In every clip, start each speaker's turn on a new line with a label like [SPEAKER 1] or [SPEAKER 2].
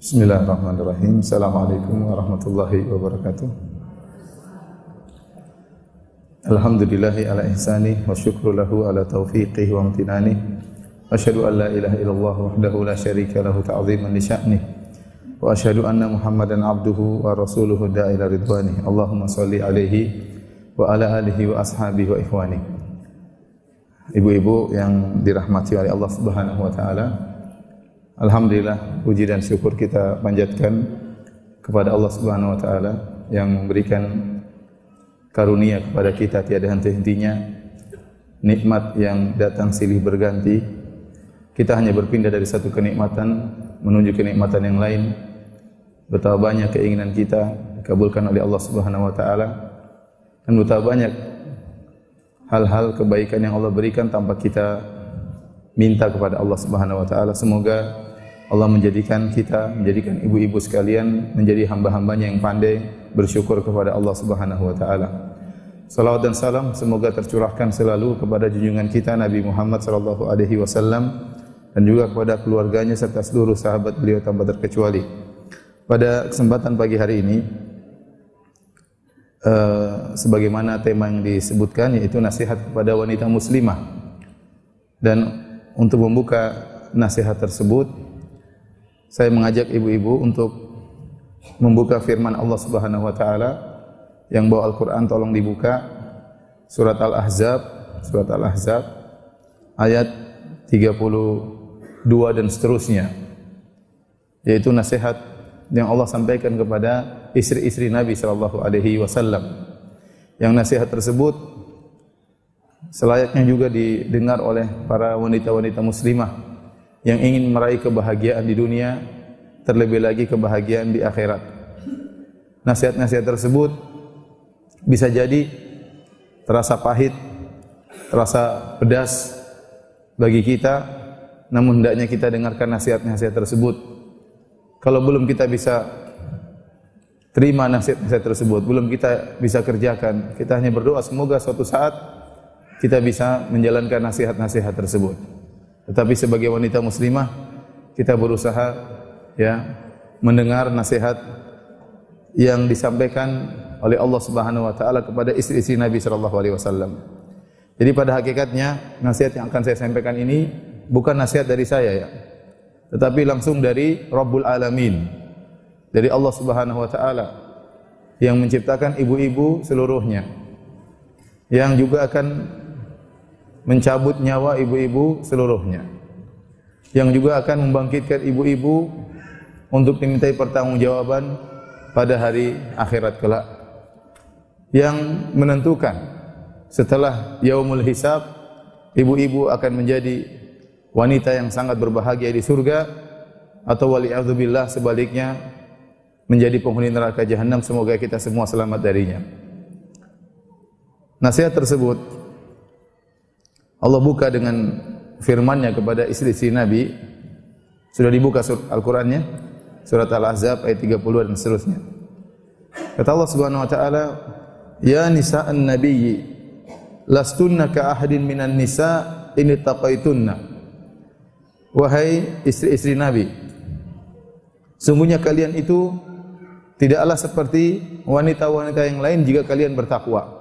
[SPEAKER 1] Bismillahirrahmanirrahim. Assalamualaikum warahmatullahi wabarakatuh. Alhamdulillahi ala ihsani wa syukru lahu ala taufiqihi wa amtinani. Asyhadu an la ilaha illallah wahdahu la syarika lahu ta'ziman li sya'nih. Wa asyhadu anna Muhammadan abduhu wa rasuluhu da'ila ridwani. Allahumma salli alaihi wa ala alihi wa ashabihi wa ikhwani. Ibu-ibu yang dirahmati oleh Allah Subhanahu wa taala, Alhamdulillah puji dan syukur kita panjatkan kepada Allah Subhanahu wa taala yang memberikan karunia kepada kita tiada henti-hentinya. Nikmat yang datang silih berganti. Kita hanya berpindah dari satu kenikmatan menuju kenikmatan yang lain. Betapa banyak keinginan kita dikabulkan oleh Allah Subhanahu wa taala. Dan betapa banyak hal-hal kebaikan yang Allah berikan tanpa kita minta kepada Allah Subhanahu wa taala. Semoga Allah menjadikan kita, menjadikan ibu-ibu sekalian menjadi hamba-hambanya yang pandai bersyukur kepada Allah Subhanahu wa taala. Salawat dan salam semoga tercurahkan selalu kepada junjungan kita Nabi Muhammad sallallahu alaihi wasallam dan juga kepada keluarganya serta seluruh sahabat beliau tanpa terkecuali. Pada kesempatan pagi hari ini uh, sebagaimana tema yang disebutkan yaitu nasihat kepada wanita muslimah. Dan untuk membuka nasihat tersebut saya mengajak ibu-ibu untuk membuka firman Allah Subhanahu wa taala yang bawa Al-Qur'an tolong dibuka. Surat Al-Ahzab surat Al-Ahzab ayat 32 dan seterusnya yaitu nasihat yang Allah sampaikan kepada istri-istri Nabi sallallahu alaihi wasallam. Yang nasihat tersebut selayaknya juga didengar oleh para wanita-wanita muslimah yang ingin meraih kebahagiaan di dunia, terlebih lagi kebahagiaan di akhirat. Nasihat-nasihat tersebut bisa jadi terasa pahit, terasa pedas bagi kita, namun hendaknya kita dengarkan nasihat-nasihat tersebut. Kalau belum kita bisa terima nasihat-nasihat tersebut, belum kita bisa kerjakan, kita hanya berdoa semoga suatu saat kita bisa menjalankan nasihat-nasihat tersebut. Tetapi sebagai wanita muslimah kita berusaha ya mendengar nasihat yang disampaikan oleh Allah Subhanahu wa taala kepada istri-istri Nabi sallallahu alaihi wasallam. Jadi pada hakikatnya nasihat yang akan saya sampaikan ini bukan nasihat dari saya ya. Tetapi langsung dari Rabbul Alamin. Dari Allah Subhanahu wa taala yang menciptakan ibu-ibu seluruhnya. Yang juga akan mencabut nyawa ibu-ibu seluruhnya. Yang juga akan membangkitkan ibu-ibu untuk dimintai pertanggungjawaban pada hari akhirat kelak. Yang menentukan setelah yaumul hisab ibu-ibu akan menjadi wanita yang sangat berbahagia di surga atau wali'adzubillah sebaliknya menjadi penghuni neraka jahanam semoga kita semua selamat darinya. Nasihat tersebut Allah buka dengan firman-Nya kepada istri-istri Nabi. Sudah dibuka surat Al-Qur'annya? Surat Al-Ahzab ayat 30 dan seterusnya. Kata Allah Subhanahu wa taala, "Ya nisa'an nabiyyi, lastunna ka ahadin minan nisa in taqaitunna." Wahai istri-istri Nabi, sungguhnya kalian itu tidaklah seperti wanita-wanita yang lain jika kalian bertakwa.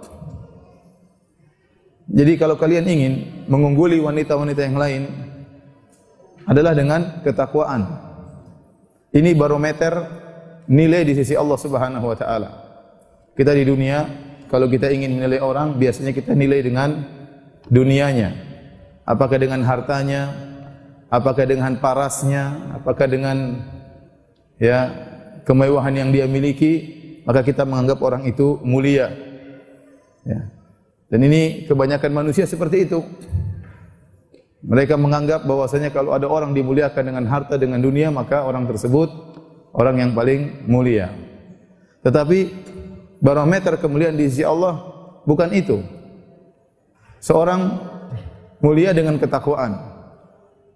[SPEAKER 1] Jadi kalau kalian ingin mengungguli wanita-wanita yang lain adalah dengan ketakwaan. Ini barometer nilai di sisi Allah Subhanahu wa taala. Kita di dunia kalau kita ingin menilai orang biasanya kita nilai dengan dunianya. Apakah dengan hartanya? Apakah dengan parasnya? Apakah dengan ya kemewahan yang dia miliki? Maka kita menganggap orang itu mulia. Ya. Dan ini kebanyakan manusia seperti itu. Mereka menganggap bahwasanya kalau ada orang dimuliakan dengan harta dengan dunia maka orang tersebut orang yang paling mulia. Tetapi barometer kemuliaan di sisi Allah bukan itu. Seorang mulia dengan ketakwaan.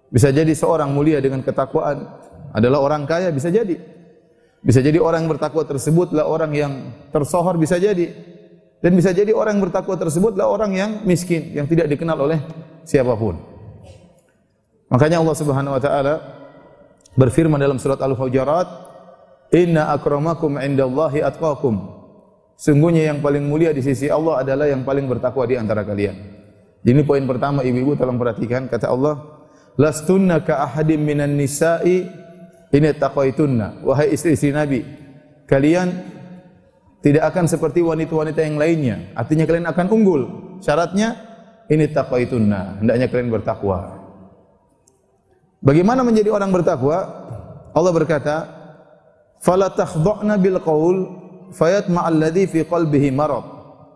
[SPEAKER 1] Bisa jadi seorang mulia dengan ketakwaan adalah orang kaya bisa jadi. Bisa jadi orang yang bertakwa tersebutlah orang yang tersohor bisa jadi. Dan bisa jadi orang yang bertakwa tersebutlah orang yang miskin, yang tidak dikenal oleh siapa pun. Makanya Allah Subhanahu wa taala berfirman dalam surat Al-Hujurat, "Inna akramakum indallahi atqakum." Sungguhnya yang paling mulia di sisi Allah adalah yang paling bertakwa di antara kalian. Ini poin pertama ibu-ibu tolong perhatikan kata Allah, "Lastunna ka ahadim minan nisa'i ini taqwaitunna." Wahai istri-istri Nabi, kalian tidak akan seperti wanita-wanita yang lainnya. Artinya kalian akan unggul. Syaratnya ini taqwaitunna, hendaknya kalian bertakwa. Bagaimana menjadi orang bertakwa? Allah berkata, "Fala takhdha'na bil qaul fayatma alladhi fi qalbihi marad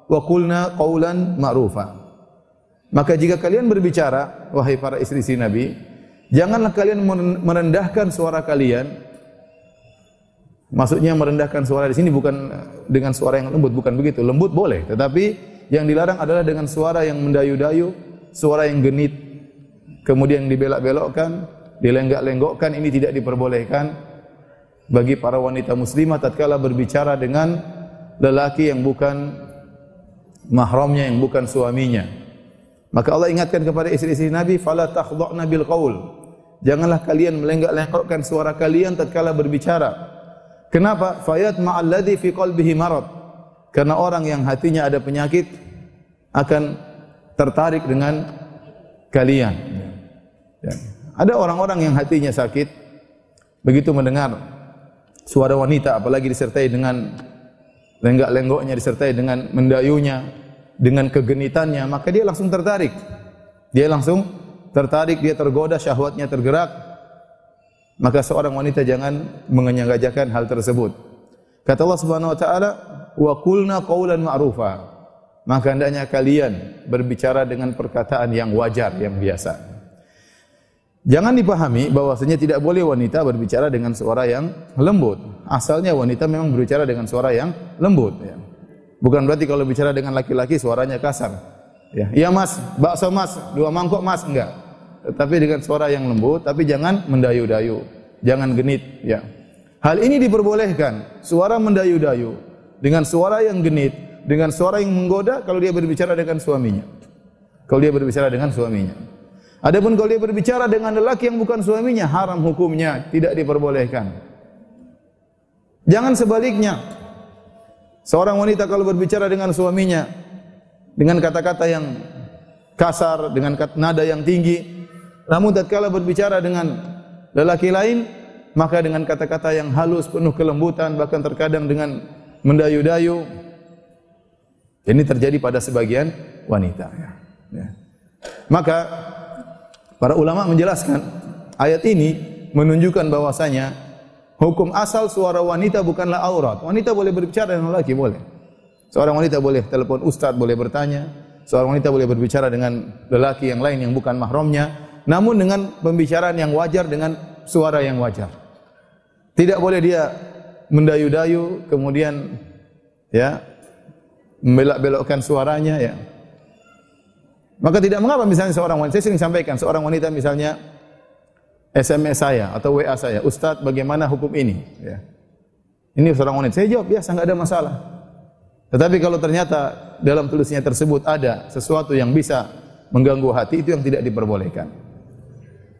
[SPEAKER 1] wa qulna qawlan ma'rufa." Maka jika kalian berbicara, wahai para istri-istri Nabi, janganlah kalian merendahkan suara kalian. Maksudnya merendahkan suara di sini bukan dengan suara yang lembut, bukan begitu. Lembut boleh, tetapi yang dilarang adalah dengan suara yang mendayu-dayu, suara yang genit, kemudian dibelak-belokkan, dilenggak-lenggokkan ini tidak diperbolehkan bagi para wanita muslimah tatkala berbicara dengan lelaki yang bukan mahramnya yang bukan suaminya. Maka Allah ingatkan kepada istri-istri Nabi, "Fala takhdha'na bil qaul." Janganlah kalian melenggak-lenggokkan suara kalian tatkala berbicara. Kenapa? Fayat ma'alladhi fi qalbihi marad. Karena orang yang hatinya ada penyakit akan tertarik dengan kalian. Ya. Ada orang-orang yang hatinya sakit, begitu mendengar suara wanita, apalagi disertai dengan lenggak-lenggoknya, disertai dengan mendayunya, dengan kegenitannya, maka dia langsung tertarik. Dia langsung tertarik, dia tergoda, syahwatnya tergerak. Maka seorang wanita jangan mengenyangajakan hal tersebut. Kata Allah Subhanahu wa taala, "Wa qulna qawlan ma'rufa." Maka hendaknya kalian berbicara dengan perkataan yang wajar, yang biasa. Jangan dipahami bahwasanya tidak boleh wanita berbicara dengan suara yang lembut. Asalnya wanita memang berbicara dengan suara yang lembut. Ya. Bukan berarti kalau bicara dengan laki-laki suaranya kasar. Ya, iya mas, bakso mas, dua mangkok mas, enggak. Tetapi dengan suara yang lembut, tapi jangan mendayu-dayu, jangan genit. Ya. Hal ini diperbolehkan. Suara mendayu-dayu dengan suara yang genit, dengan suara yang menggoda kalau dia berbicara dengan suaminya. Kalau dia berbicara dengan suaminya. Adapun kalau dia berbicara dengan lelaki yang bukan suaminya, haram hukumnya, tidak diperbolehkan. Jangan sebaliknya. Seorang wanita kalau berbicara dengan suaminya dengan kata-kata yang kasar, dengan nada yang tinggi, namun tatkala berbicara dengan lelaki lain, maka dengan kata-kata yang halus, penuh kelembutan, bahkan terkadang dengan mendayu-dayu. Ini terjadi pada sebagian wanita. Ya. Maka Para ulama menjelaskan ayat ini menunjukkan bahwasanya hukum asal suara wanita bukanlah aurat. Wanita boleh berbicara dengan laki boleh. Seorang wanita boleh telepon ustaz, boleh bertanya. Seorang wanita boleh berbicara dengan lelaki yang lain yang bukan mahramnya, namun dengan pembicaraan yang wajar dengan suara yang wajar. Tidak boleh dia mendayu-dayu kemudian ya membelok-belokkan suaranya ya. Maka tidak mengapa misalnya seorang wanita, saya sering sampaikan, seorang wanita misalnya SMS saya atau WA saya, Ustadz bagaimana hukum ini? Ya. Ini seorang wanita, saya jawab biasa, nggak ada masalah. Tetapi kalau ternyata dalam tulisnya tersebut ada sesuatu yang bisa mengganggu hati, itu yang tidak diperbolehkan.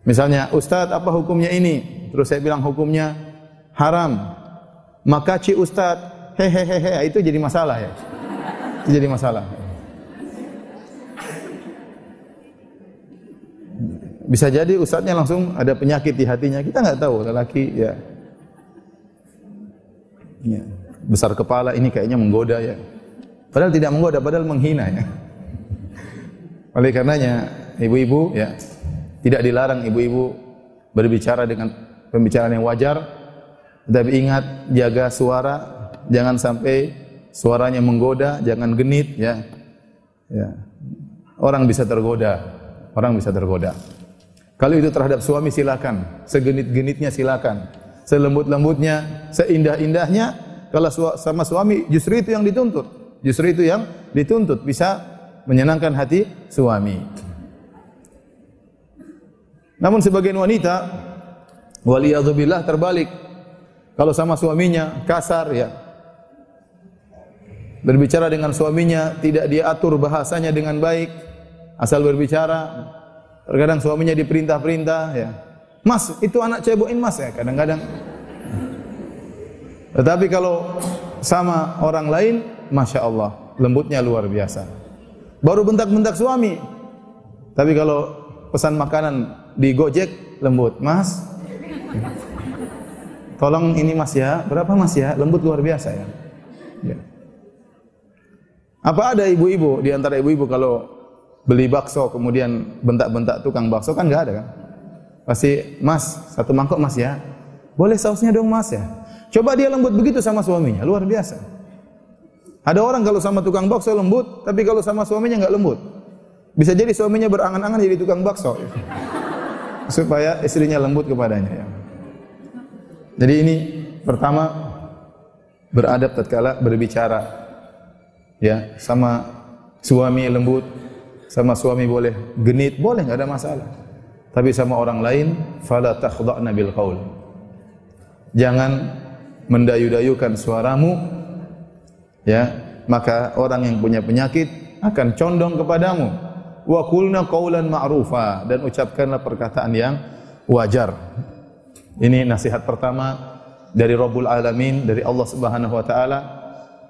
[SPEAKER 1] Misalnya, Ustadz apa hukumnya ini? Terus saya bilang hukumnya haram. Makaci Ustadz, hehehehe, itu jadi masalah ya. Itu jadi masalah. Bisa jadi ustadznya langsung ada penyakit di hatinya. Kita nggak tahu lelaki ya. ya. Besar kepala ini kayaknya menggoda ya. Padahal tidak menggoda, padahal menghina ya. Oleh karenanya ibu-ibu ya tidak dilarang ibu-ibu berbicara dengan pembicaraan yang wajar. Tapi ingat jaga suara, jangan sampai suaranya menggoda, jangan genit ya. Ya. Orang bisa tergoda. Orang bisa tergoda. Kalau itu terhadap suami silakan, segenit-genitnya silakan, selembut-lembutnya, seindah-indahnya. Kalau sama suami justru itu yang dituntut, justru itu yang dituntut bisa menyenangkan hati suami. Namun sebagian wanita waliyadzubillah terbalik. Kalau sama suaminya kasar ya. Berbicara dengan suaminya tidak dia atur bahasanya dengan baik, asal berbicara Terkadang suaminya diperintah-perintah ya. Mas, itu anak cebokin mas ya kadang-kadang. Tetapi kalau sama orang lain, masya Allah, lembutnya luar biasa. Baru bentak-bentak suami. Tapi kalau pesan makanan di Gojek, lembut. Mas, tolong ini mas ya, berapa mas ya? Lembut luar biasa ya. ya. Apa ada ibu-ibu di antara ibu-ibu kalau beli bakso kemudian bentak-bentak tukang bakso kan nggak ada kan? Pasti mas satu mangkok mas ya, boleh sausnya dong mas ya. Coba dia lembut begitu sama suaminya, luar biasa. Ada orang kalau sama tukang bakso lembut, tapi kalau sama suaminya nggak lembut. Bisa jadi suaminya berangan-angan jadi tukang bakso. Supaya istrinya lembut kepadanya. Ya. Jadi ini pertama beradab tatkala berbicara. Ya, sama suami lembut, sama suami boleh genit, boleh nggak ada masalah. Tapi sama orang lain, fala takhda'na bil qaul. Jangan mendayu-dayukan suaramu ya maka orang yang punya penyakit akan condong kepadamu wa qulna qaulan ma'rufa dan ucapkanlah perkataan yang wajar ini nasihat pertama dari Rabbul Alamin dari Allah Subhanahu wa taala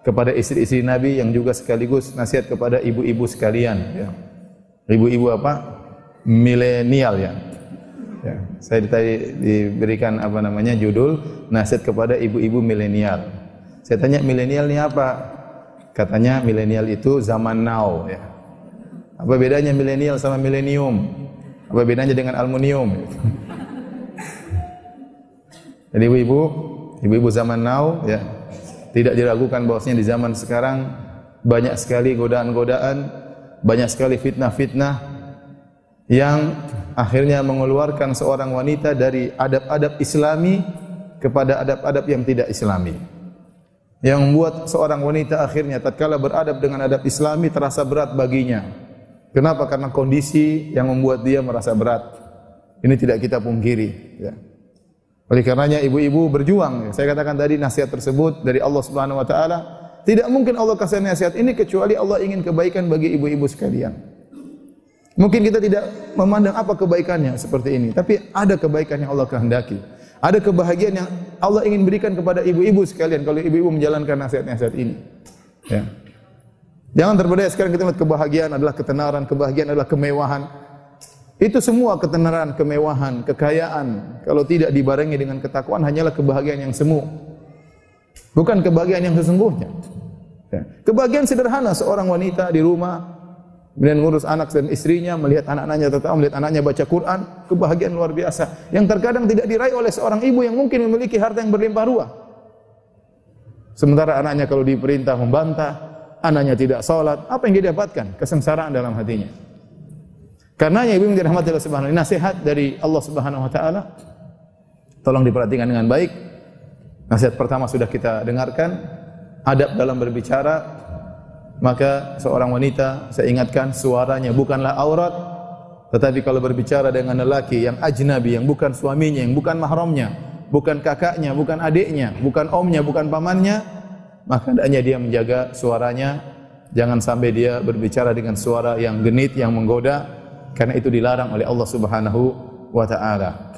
[SPEAKER 1] kepada istri-istri Nabi yang juga sekaligus nasihat kepada ibu-ibu sekalian ya. Ibu-ibu apa? milenial ya. Ya, saya tadi diberikan apa namanya judul nasihat kepada ibu-ibu milenial. Saya tanya milenial ini apa? Katanya milenial itu zaman now ya. Apa bedanya milenial sama milenium? Apa bedanya dengan aluminium? Jadi ibu-ibu, ibu-ibu zaman now ya, tidak diragukan bahwasanya di zaman sekarang banyak sekali godaan-godaan, banyak sekali fitnah-fitnah yang akhirnya mengeluarkan seorang wanita dari adab-adab islami kepada adab-adab yang tidak islami. Yang membuat seorang wanita akhirnya tatkala beradab dengan adab islami terasa berat baginya. Kenapa? Karena kondisi yang membuat dia merasa berat. Ini tidak kita pungkiri. Ya. Oleh karenanya ibu-ibu berjuang. Saya katakan tadi nasihat tersebut dari Allah Subhanahu Wa Taala. Tidak mungkin Allah kasih nasihat ini kecuali Allah ingin kebaikan bagi ibu-ibu sekalian. Mungkin kita tidak memandang apa kebaikannya seperti ini, tapi ada kebaikan yang Allah kehendaki. Ada kebahagiaan yang Allah ingin berikan kepada ibu-ibu sekalian kalau ibu-ibu menjalankan nasihat-nasihat ini. Ya. Jangan terpedaya sekarang kita lihat kebahagiaan adalah ketenaran, kebahagiaan adalah kemewahan. Itu semua ketenaran, kemewahan, kekayaan kalau tidak dibarengi dengan ketakwaan hanyalah kebahagiaan yang semu. Bukan kebahagiaan yang sesungguhnya. Ya. Kebahagiaan sederhana seorang wanita di rumah Kemudian ngurus anak dan istrinya, melihat anak-anaknya tetap melihat anaknya baca Quran, kebahagiaan luar biasa. Yang terkadang tidak diraih oleh seorang ibu yang mungkin memiliki harta yang berlimpah ruah. Sementara anaknya kalau diperintah membantah, anaknya tidak sholat, apa yang dia dapatkan? Kesengsaraan dalam hatinya. Karena ibu yang dirahmati Allah Subhanahu nasihat dari Allah Subhanahu wa taala tolong diperhatikan dengan baik. Nasihat pertama sudah kita dengarkan, adab dalam berbicara, maka seorang wanita saya ingatkan suaranya bukanlah aurat tetapi kalau berbicara dengan lelaki yang ajnabi yang bukan suaminya yang bukan mahramnya bukan kakaknya bukan adiknya bukan omnya bukan pamannya maka hendaknya dia menjaga suaranya. Jangan sampai dia berbicara dengan suara yang genit yang menggoda. Karena itu dilarang oleh Allah Subhanahu wa taala.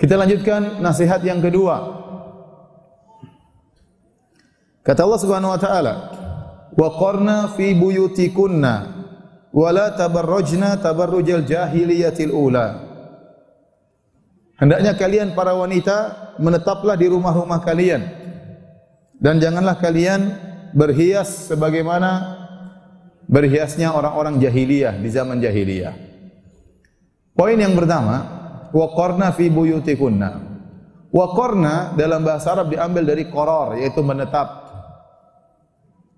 [SPEAKER 1] Kita lanjutkan nasihat yang kedua. Kata Allah Subhanahu wa taala wa qarna fi buyutikunna wa la tabarrajna tabarrujal jahiliyatil ula. Hendaknya kalian para wanita menetaplah di rumah-rumah kalian dan janganlah kalian berhias sebagaimana berhiasnya orang-orang jahiliyah di zaman jahiliyah. Poin yang pertama, waqarna fi buyutikunna. Waqarna dalam bahasa Arab diambil dari qoror yaitu menetap.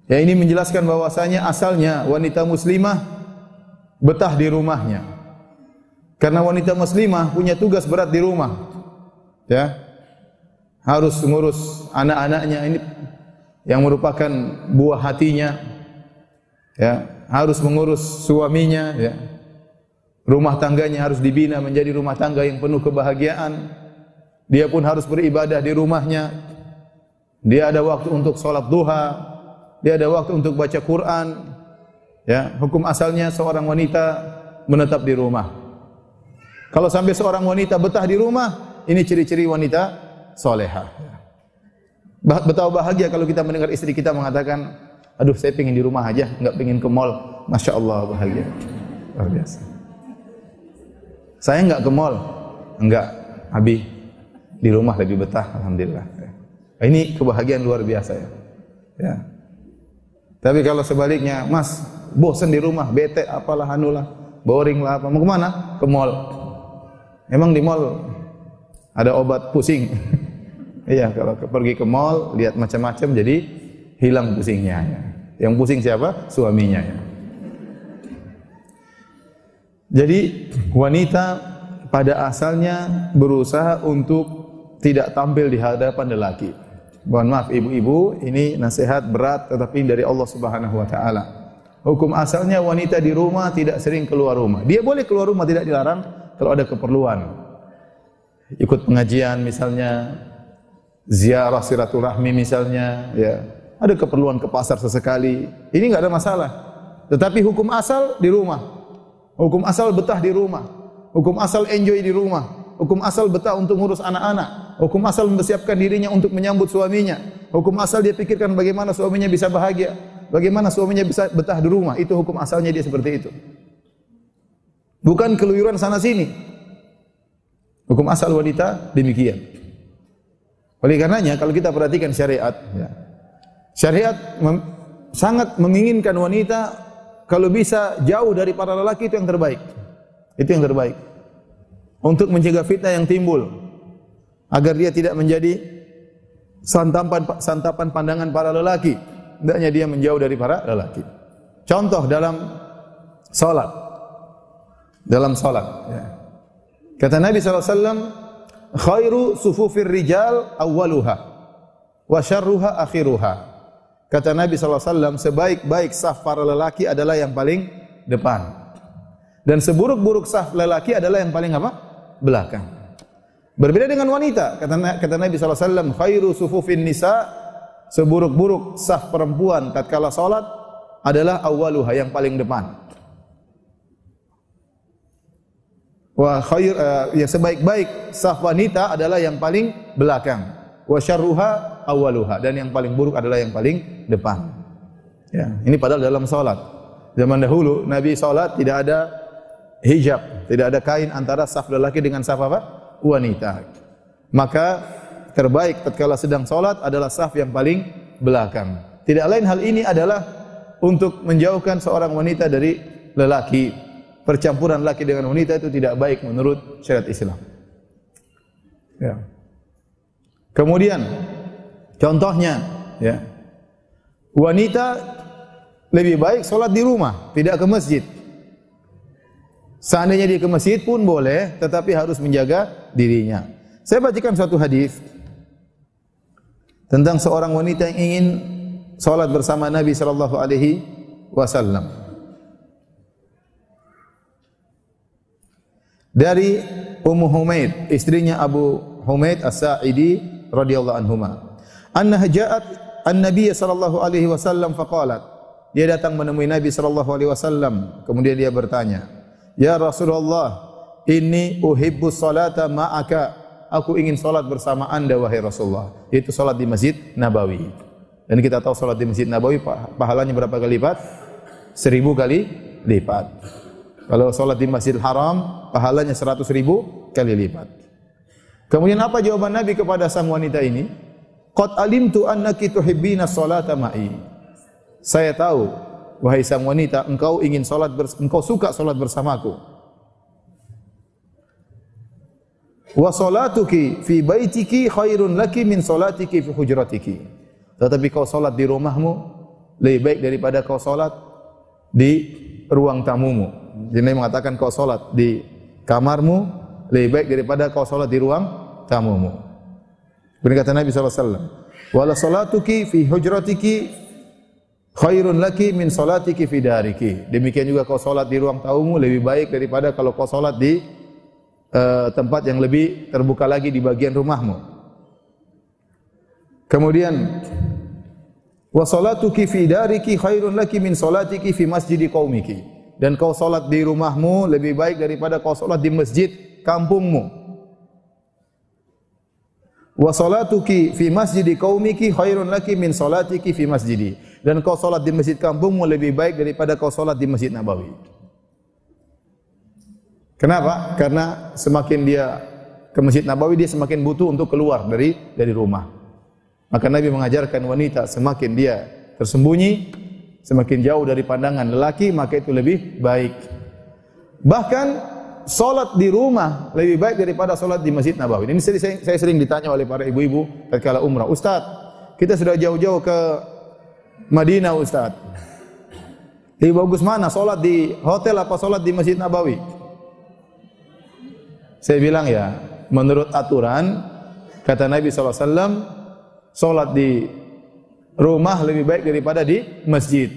[SPEAKER 1] Ya ini menjelaskan bahwasanya asalnya wanita muslimah betah di rumahnya. Karena wanita muslimah punya tugas berat di rumah. Ya. Harus mengurus anak-anaknya ini yang merupakan buah hatinya. Ya, harus mengurus suaminya, ya. Rumah tangganya harus dibina menjadi rumah tangga yang penuh kebahagiaan. Dia pun harus beribadah di rumahnya. Dia ada waktu untuk sholat duha, dia ada waktu untuk baca Quran. Ya, hukum asalnya seorang wanita menetap di rumah. Kalau sampai seorang wanita betah di rumah, ini ciri-ciri wanita soleha. Betapa bahagia kalau kita mendengar istri kita mengatakan, aduh saya pengen di rumah aja, nggak pengen ke mall. Masya Allah bahagia. Luar biasa. Saya nggak ke mall, enggak. Abi di rumah lebih betah, alhamdulillah. Ini kebahagiaan luar biasa ya. ya. Tapi kalau sebaliknya, Mas, bosan di rumah, bete, apalah anulah, boring lah apa, mau ke mana? Ke mall. Emang di mall ada obat pusing. Iya, kalau pergi ke mall lihat macam-macam jadi hilang pusingnya. Ya. Yang pusing siapa? Suaminya. Ya. Jadi wanita pada asalnya berusaha untuk tidak tampil di hadapan lelaki. Mohon maaf ibu-ibu, ini nasihat berat tetapi dari Allah Subhanahu wa taala. Hukum asalnya wanita di rumah tidak sering keluar rumah. Dia boleh keluar rumah tidak dilarang kalau ada keperluan. Ikut pengajian misalnya, ziarah silaturahmi misalnya, ya. Ada keperluan ke pasar sesekali, ini enggak ada masalah. Tetapi hukum asal di rumah. Hukum asal betah di rumah. Hukum asal enjoy di rumah. Hukum asal betah untuk ngurus anak-anak. Hukum asal mempersiapkan dirinya untuk menyambut suaminya. Hukum asal dia pikirkan bagaimana suaminya bisa bahagia. Bagaimana suaminya bisa betah di rumah. Itu hukum asalnya dia seperti itu. Bukan keluyuran sana sini. Hukum asal wanita demikian. Oleh karenanya kalau kita perhatikan syariat, ya, syariat mem sangat menginginkan wanita kalau bisa jauh dari para lelaki itu yang terbaik. Itu yang terbaik. Untuk mencegah fitnah yang timbul agar dia tidak menjadi santapan santapan pandangan para lelaki. Hendaknya dia menjauh dari para lelaki. Contoh dalam salat. Dalam salat, ya. Kata Nabi sallallahu alaihi wasallam, khairu sufufir rijal awwaluha wa syarruha akhiruha. Kata Nabi SAW, sebaik-baik saf para lelaki adalah yang paling depan. Dan seburuk-buruk saf lelaki adalah yang paling apa? Belakang. Berbeda dengan wanita. Kata, kata Nabi SAW, khairu sufufin nisa, seburuk-buruk saf perempuan tatkala salat adalah awaluha yang paling depan. Wa khair uh, ya sebaik-baik saf wanita adalah yang paling belakang. Wa syarruha awaluha dan yang paling buruk adalah yang paling depan. Ya, ini padahal dalam salat. Zaman dahulu Nabi salat tidak ada hijab, tidak ada kain antara saf lelaki dengan saf apa? wanita. Maka terbaik tatkala sedang salat adalah saf yang paling belakang. Tidak lain hal ini adalah untuk menjauhkan seorang wanita dari lelaki percampuran laki dengan wanita itu tidak baik menurut syariat Islam. Ya. Kemudian contohnya ya. Wanita lebih baik sholat di rumah, tidak ke masjid. Seandainya dia ke masjid pun boleh, tetapi harus menjaga dirinya. Saya bacakan suatu hadis tentang seorang wanita yang ingin sholat bersama Nabi sallallahu alaihi wasallam. Dari Ummu Humaid, istrinya Abu Humaid As-Sa'idi radhiyallahu anhuma. Annaha ja'at an-nabiy sallallahu alaihi wasallam faqalat. Dia datang menemui Nabi sallallahu alaihi wasallam, kemudian dia bertanya, "Ya Rasulullah, inni uhibbu salata ma'aka." Aku ingin salat bersama Anda wahai Rasulullah. Itu salat di Masjid Nabawi. Dan kita tahu salat di Masjid Nabawi pahalanya berapa kali lipat? Seribu kali lipat. Kalau sholat di Masjidil Haram, pahalanya seratus ribu kali lipat. Kemudian apa jawaban Nabi kepada sang wanita ini? Qad alimtu annaki tuhibbina sholata ma'i. Saya tahu, wahai sang wanita, engkau ingin salat engkau suka salat bersamaku. Wa salatuki fi baitiki khairun laki min salatiki fi hujratiki. Tetapi kau salat di rumahmu lebih baik daripada kau salat di ruang tamumu. Jadi Nabi mengatakan kau salat di kamarmu lebih baik daripada kau salat di ruang tamumu. Kemudian kata Nabi SAW, Wala salatuki fi hujratiki khairun laki min salatiki fi dariki. Demikian juga kau salat di ruang tamumu lebih baik daripada kalau kau salat di uh, tempat yang lebih terbuka lagi di bagian rumahmu. Kemudian wa salatuki fi dariki khairun laki min salatiki fi masjidi qaumiki dan kau salat di rumahmu lebih baik daripada kau salat di masjid kampungmu. Wa salatuki fi masjidi qaumiki khairun laki min salatiki fi masjidi. Dan kau salat di masjid kampungmu lebih baik daripada kau salat di Masjid Nabawi. Kenapa? Karena semakin dia ke Masjid Nabawi dia semakin butuh untuk keluar dari dari rumah. Maka Nabi mengajarkan wanita semakin dia tersembunyi, semakin jauh dari pandangan lelaki, maka itu lebih baik. Bahkan solat di rumah lebih baik daripada solat di Masjid Nabawi. Ini saya, saya sering ditanya oleh para ibu-ibu ketika umrah. Ustaz, kita sudah jauh-jauh ke Madinah Ustaz. Lebih bagus mana? Solat di hotel apa solat di Masjid Nabawi? Saya bilang ya, menurut aturan kata Nabi SAW, solat di rumah lebih baik daripada di masjid.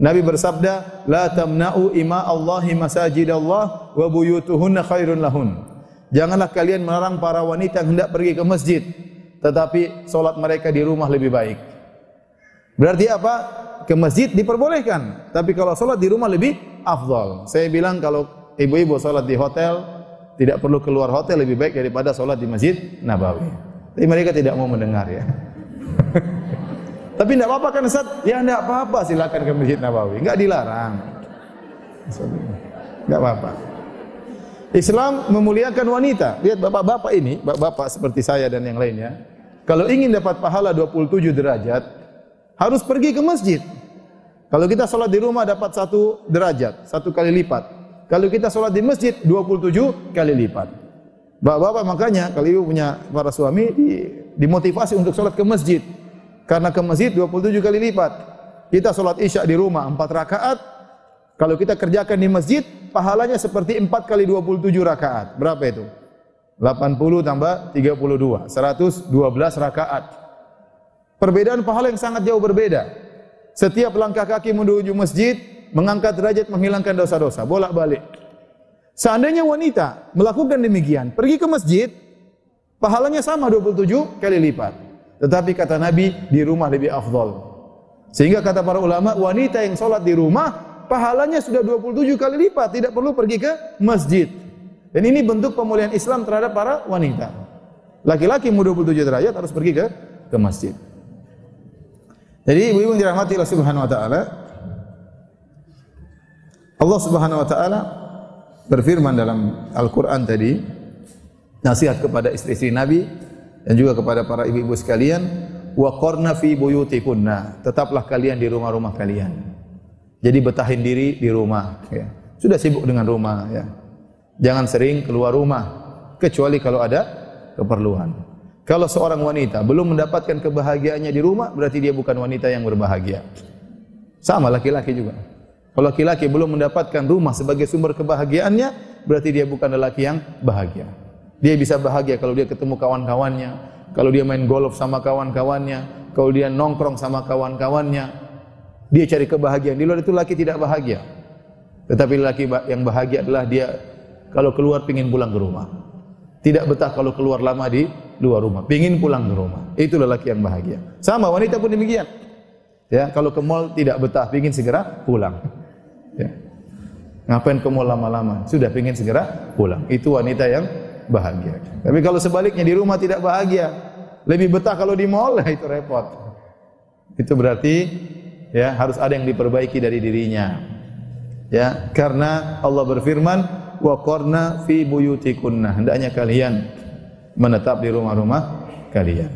[SPEAKER 1] Nabi bersabda, "La tamna'u ima Allahi masajidallah wa buyutuhunna khairun lahun." Janganlah kalian melarang para wanita yang hendak pergi ke masjid, tetapi solat mereka di rumah lebih baik. Berarti apa? Ke masjid diperbolehkan, tapi kalau solat di rumah lebih afdal. Saya bilang kalau ibu-ibu solat di hotel, tidak perlu keluar hotel lebih baik daripada solat di masjid Nabawi. Tapi mereka tidak mau mendengar ya. Tapi tidak apa-apa kan Ustaz? Ya tidak apa-apa silakan ke Masjid Nabawi. Enggak dilarang. Enggak apa-apa. Islam memuliakan wanita. Lihat bapak-bapak ini, bapak-bapak seperti saya dan yang lainnya. Kalau ingin dapat pahala 27 derajat, harus pergi ke masjid. Kalau kita sholat di rumah dapat satu derajat, satu kali lipat. Kalau kita sholat di masjid, 27 kali lipat. Bapak-bapak makanya kalau ibu punya para suami dimotivasi untuk sholat ke masjid. Karena ke masjid 27 kali lipat. Kita sholat isya di rumah 4 rakaat. Kalau kita kerjakan di masjid, pahalanya seperti 4 kali 27 rakaat. Berapa itu? 80 tambah 32. 112 rakaat. Perbedaan pahala yang sangat jauh berbeda. Setiap langkah kaki menuju masjid, mengangkat derajat, menghilangkan dosa-dosa. Bolak-balik. Seandainya wanita melakukan demikian, pergi ke masjid, pahalanya sama 27 kali lipat. Tetapi kata Nabi di rumah lebih afdol. Sehingga kata para ulama wanita yang sholat di rumah pahalanya sudah 27 kali lipat, tidak perlu pergi ke masjid. Dan ini bentuk pemulihan Islam terhadap para wanita. Laki-laki mau 27 derajat harus pergi ke ke masjid. Jadi ibu-ibu dirahmati Allah Subhanahu wa taala Allah Subhanahu wa taala berfirman dalam Al-Qur'an tadi nasihat kepada istri-istri Nabi dan juga kepada para ibu-ibu sekalian wa qarna fi buyutikunna. Tetaplah kalian di rumah-rumah kalian. Jadi betahin diri di rumah ya. sudah sibuk dengan rumah ya. Jangan sering keluar rumah kecuali kalau ada keperluan. Kalau seorang wanita belum mendapatkan kebahagiaannya di rumah berarti dia bukan wanita yang berbahagia. Sama laki-laki juga. Kalau laki-laki belum mendapatkan rumah sebagai sumber kebahagiaannya berarti dia bukan lelaki yang bahagia dia bisa bahagia kalau dia ketemu kawan-kawannya, kalau dia main golf sama kawan-kawannya, kalau dia nongkrong sama kawan-kawannya. Dia cari kebahagiaan. Di luar itu laki tidak bahagia. Tetapi laki yang bahagia adalah dia kalau keluar pingin pulang ke rumah. Tidak betah kalau keluar lama di luar rumah. Pingin pulang ke rumah. Itu lelaki yang bahagia. Sama wanita pun demikian. Ya, kalau ke mall tidak betah, pingin segera pulang. Ya. Ngapain ke mall lama-lama? Sudah pingin segera pulang. Itu wanita yang bahagia. Tapi kalau sebaliknya di rumah tidak bahagia, lebih betah kalau di mall, nah itu repot. Itu berarti ya harus ada yang diperbaiki dari dirinya. Ya, karena Allah berfirman, "Wa qarna fi buyutikunna." Hendaknya kalian menetap di rumah-rumah kalian.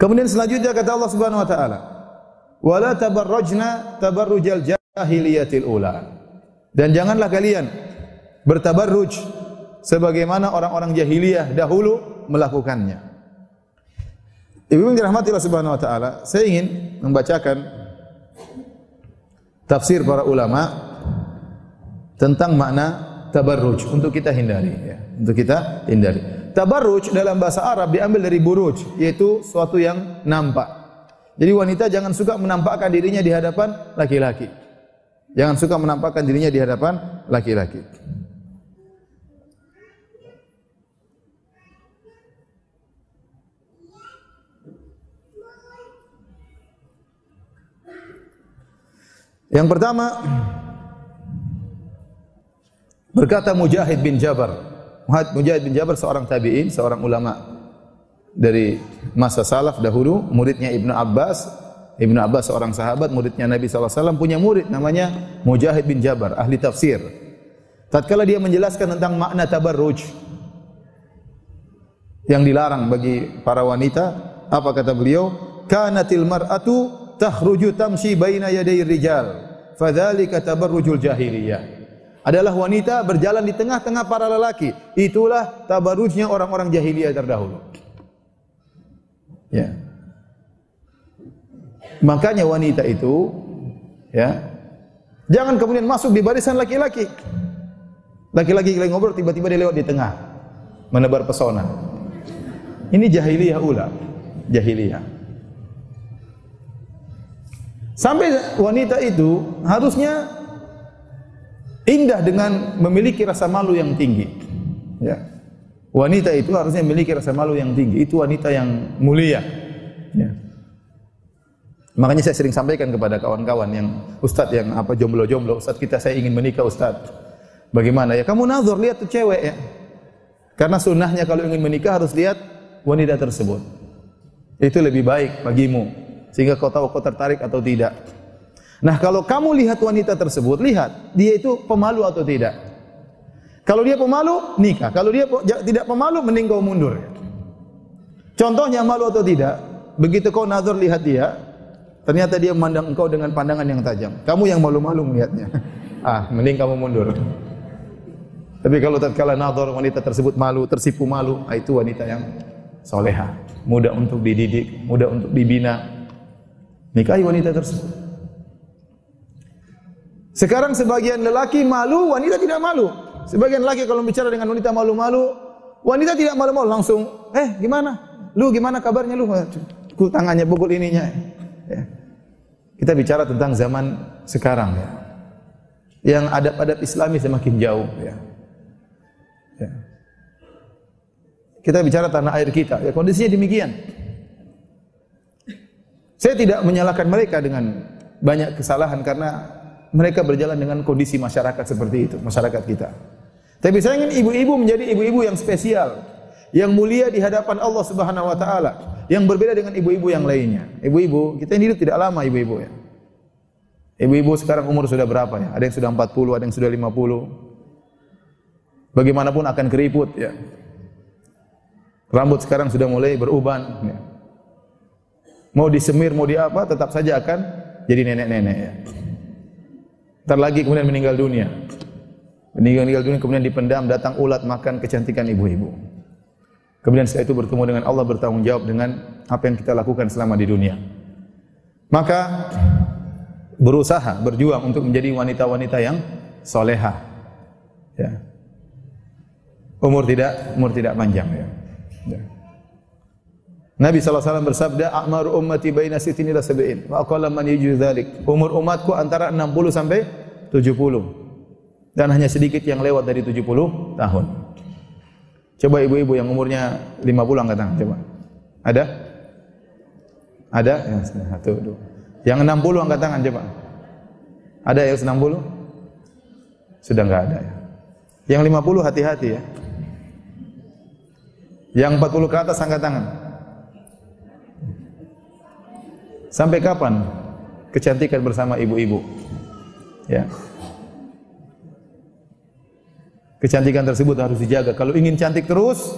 [SPEAKER 1] Kemudian selanjutnya kata Allah Subhanahu wa taala, "Wala tabarrajna tabarrujal jahiliyatil ula." Dan janganlah kalian bertabarruj sebagaimana orang-orang jahiliyah dahulu melakukannya. Ibu yang dirahmati Allah Subhanahu wa taala, saya ingin membacakan tafsir para ulama tentang makna tabarruj untuk kita hindari ya, untuk kita hindari. Tabarruj dalam bahasa Arab diambil dari buruj, yaitu suatu yang nampak. Jadi wanita jangan suka menampakkan dirinya di hadapan laki-laki. Jangan suka menampakkan dirinya di hadapan laki-laki. Yang pertama Berkata Mujahid bin Jabar, Mujahid bin Jabar seorang tabi'in, seorang ulama dari masa salaf dahulu, muridnya Ibnu Abbas. Ibnu Abbas seorang sahabat, muridnya Nabi SAW, punya murid namanya Mujahid bin Jabar, ahli tafsir. Tatkala dia menjelaskan tentang makna tabarruj yang dilarang bagi para wanita, apa kata beliau? Kanatil mar'atu takhruju tamshi baina yaday rijal. Fadzalika tabarrujul jahiliyah adalah wanita berjalan di tengah-tengah para lelaki. Itulah tabarujnya orang-orang jahiliyah terdahulu. Ya. Makanya wanita itu ya jangan kemudian masuk di barisan laki-laki. Laki-laki lagi ngobrol tiba-tiba dia lewat di tengah menebar pesona. Ini jahiliyah ula, jahiliyah. Sampai wanita itu harusnya indah dengan memiliki rasa malu yang tinggi. Ya. Wanita itu harusnya memiliki rasa malu yang tinggi. Itu wanita yang mulia. Ya. Makanya saya sering sampaikan kepada kawan-kawan yang ustaz yang apa jomblo-jomblo, ustaz kita saya ingin menikah ustaz. Bagaimana ya? Kamu nazar lihat tuh cewek ya. Karena sunnahnya kalau ingin menikah harus lihat wanita tersebut. Itu lebih baik bagimu sehingga kau tahu kau tertarik atau tidak. Nah, kalau kamu lihat wanita tersebut, lihat dia itu pemalu atau tidak. Kalau dia pemalu, nikah. Kalau dia tidak pemalu, mending kau mundur. Contohnya malu atau tidak, begitu kau nazar lihat dia, ternyata dia memandang engkau dengan pandangan yang tajam. Kamu yang malu-malu melihatnya. Ah, mending kamu mundur. Tapi kalau tatkala nazar wanita tersebut malu, tersipu malu, ah, itu wanita yang soleha, mudah untuk dididik, mudah untuk dibina. Nikahi wanita tersebut. Sekarang sebagian lelaki malu, wanita tidak malu. Sebagian lelaki kalau bicara dengan wanita malu-malu, wanita tidak malu-malu langsung, "Eh, gimana? Lu gimana kabarnya lu?" Kul tangannya pukul ininya. Ya. Kita bicara tentang zaman sekarang ya. Yang adab-adab Islami semakin jauh ya. ya. Kita bicara tanah air kita, ya kondisinya demikian. Saya tidak menyalahkan mereka dengan banyak kesalahan karena mereka berjalan dengan kondisi masyarakat seperti itu, masyarakat kita. Tapi saya ingin ibu-ibu menjadi ibu-ibu yang spesial, yang mulia di hadapan Allah Subhanahu wa taala, yang berbeda dengan ibu-ibu yang lainnya. Ibu-ibu, kita ini hidup tidak lama ibu-ibu ya. Ibu-ibu sekarang umur sudah berapa ya? Ada yang sudah 40, ada yang sudah 50. Bagaimanapun akan keriput ya. Rambut sekarang sudah mulai beruban ya. Mau disemir, mau di apa, tetap saja akan jadi nenek-nenek ya. Ntar kemudian meninggal dunia. Meninggal, meninggal dunia kemudian dipendam, datang ulat makan kecantikan ibu-ibu. Kemudian setelah itu bertemu dengan Allah bertanggung jawab dengan apa yang kita lakukan selama di dunia. Maka berusaha, berjuang untuk menjadi wanita-wanita yang soleha. Ya. Umur tidak umur tidak panjang ya. ya. Nabi SAW bersabda, "A'maru ummati baina sittin ila sab'in, wa aqalla man yuju dzalik." Umur umatku antara 60 sampai 70. Dan hanya sedikit yang lewat dari 70 tahun. Coba ibu-ibu yang umurnya 50 angkat tangan, coba. Ada? Ada? Ya, satu, dua. Yang 60 angkat tangan, coba. Ada yang 60? Sudah enggak ada ya. Yang 50 hati-hati ya. Yang 40 ke atas angkat tangan. Sampai kapan kecantikan bersama ibu-ibu? Ya. Kecantikan tersebut harus dijaga. Kalau ingin cantik terus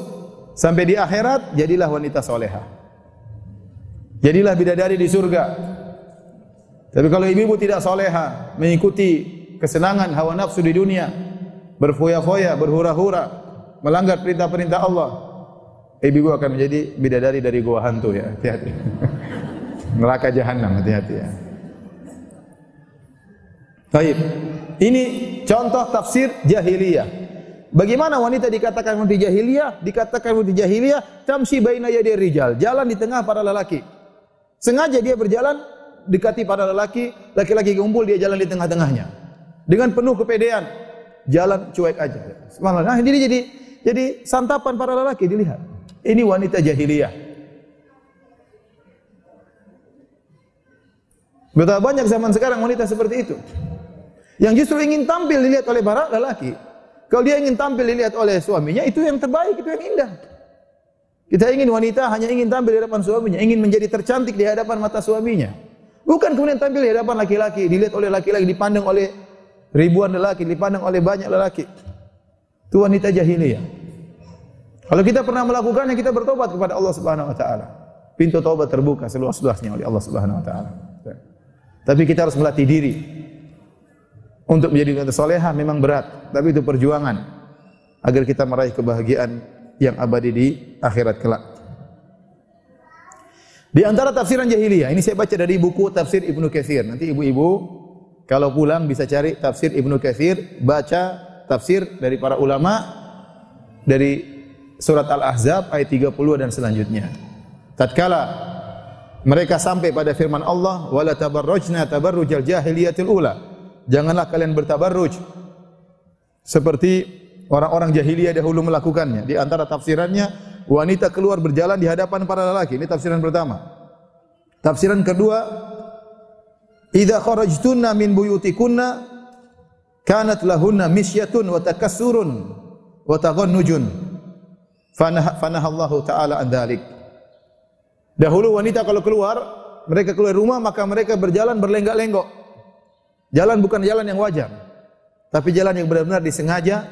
[SPEAKER 1] sampai di akhirat, jadilah wanita soleha. Jadilah bidadari di surga. Tapi kalau ibu-ibu tidak soleha, mengikuti kesenangan hawa nafsu di dunia, berfoya-foya, berhura-hura, melanggar perintah-perintah Allah, ibu-ibu akan menjadi bidadari dari gua hantu ya. Hati-hati. neraka jahanam hati-hati ya. Baik. Ini contoh tafsir jahiliyah. Bagaimana wanita dikatakan wanita jahiliyah? Dikatakan wanita jahiliyah tamsi baina yadir rijal, jalan di tengah para lelaki. Sengaja dia berjalan dekati para lelaki, laki-laki kumpul dia jalan di tengah-tengahnya. Dengan penuh kepedean, jalan cuek aja. Nah, ini jadi jadi santapan para lelaki dilihat. Ini wanita jahiliyah. Betapa banyak zaman sekarang wanita seperti itu. Yang justru ingin tampil dilihat oleh para lelaki. Kalau dia ingin tampil dilihat oleh suaminya, itu yang terbaik, itu yang indah. Kita ingin wanita hanya ingin tampil di hadapan suaminya, ingin menjadi tercantik di hadapan mata suaminya. Bukan kemudian tampil di hadapan laki-laki, dilihat oleh laki-laki, dipandang oleh ribuan lelaki, dipandang oleh banyak lelaki. Itu wanita jahiliyah. Kalau kita pernah melakukannya, kita bertobat kepada Allah Subhanahu wa taala. Pintu taubat terbuka seluas-luasnya oleh Allah Subhanahu wa taala. Tapi kita harus melatih diri. Untuk menjadi wanita soleha memang berat, tapi itu perjuangan agar kita meraih kebahagiaan yang abadi di akhirat kelak. Di antara tafsiran jahiliyah, ini saya baca dari buku tafsir Ibnu Katsir. Nanti ibu-ibu kalau pulang bisa cari tafsir Ibnu Katsir, baca tafsir dari para ulama dari surat Al-Ahzab ayat 30 dan selanjutnya. Tatkala mereka sampai pada firman Allah, "Wala tabarrujna tabarrujal jahiliyatil ula." Janganlah kalian bertabarruj seperti orang-orang jahiliyah dahulu melakukannya. Di antara tafsirannya, wanita keluar berjalan di hadapan para lelaki. Ini tafsiran pertama. Tafsiran kedua, idza kharajtunna min buyutikunna kanat lahunna misyatun wa takassurun wa taghannujun. Fanah fanahallahu taala an dzalik. Dahulu wanita kalau keluar, mereka keluar rumah maka mereka berjalan berlenggak-lenggok. Jalan bukan jalan yang wajar, tapi jalan yang benar-benar disengaja,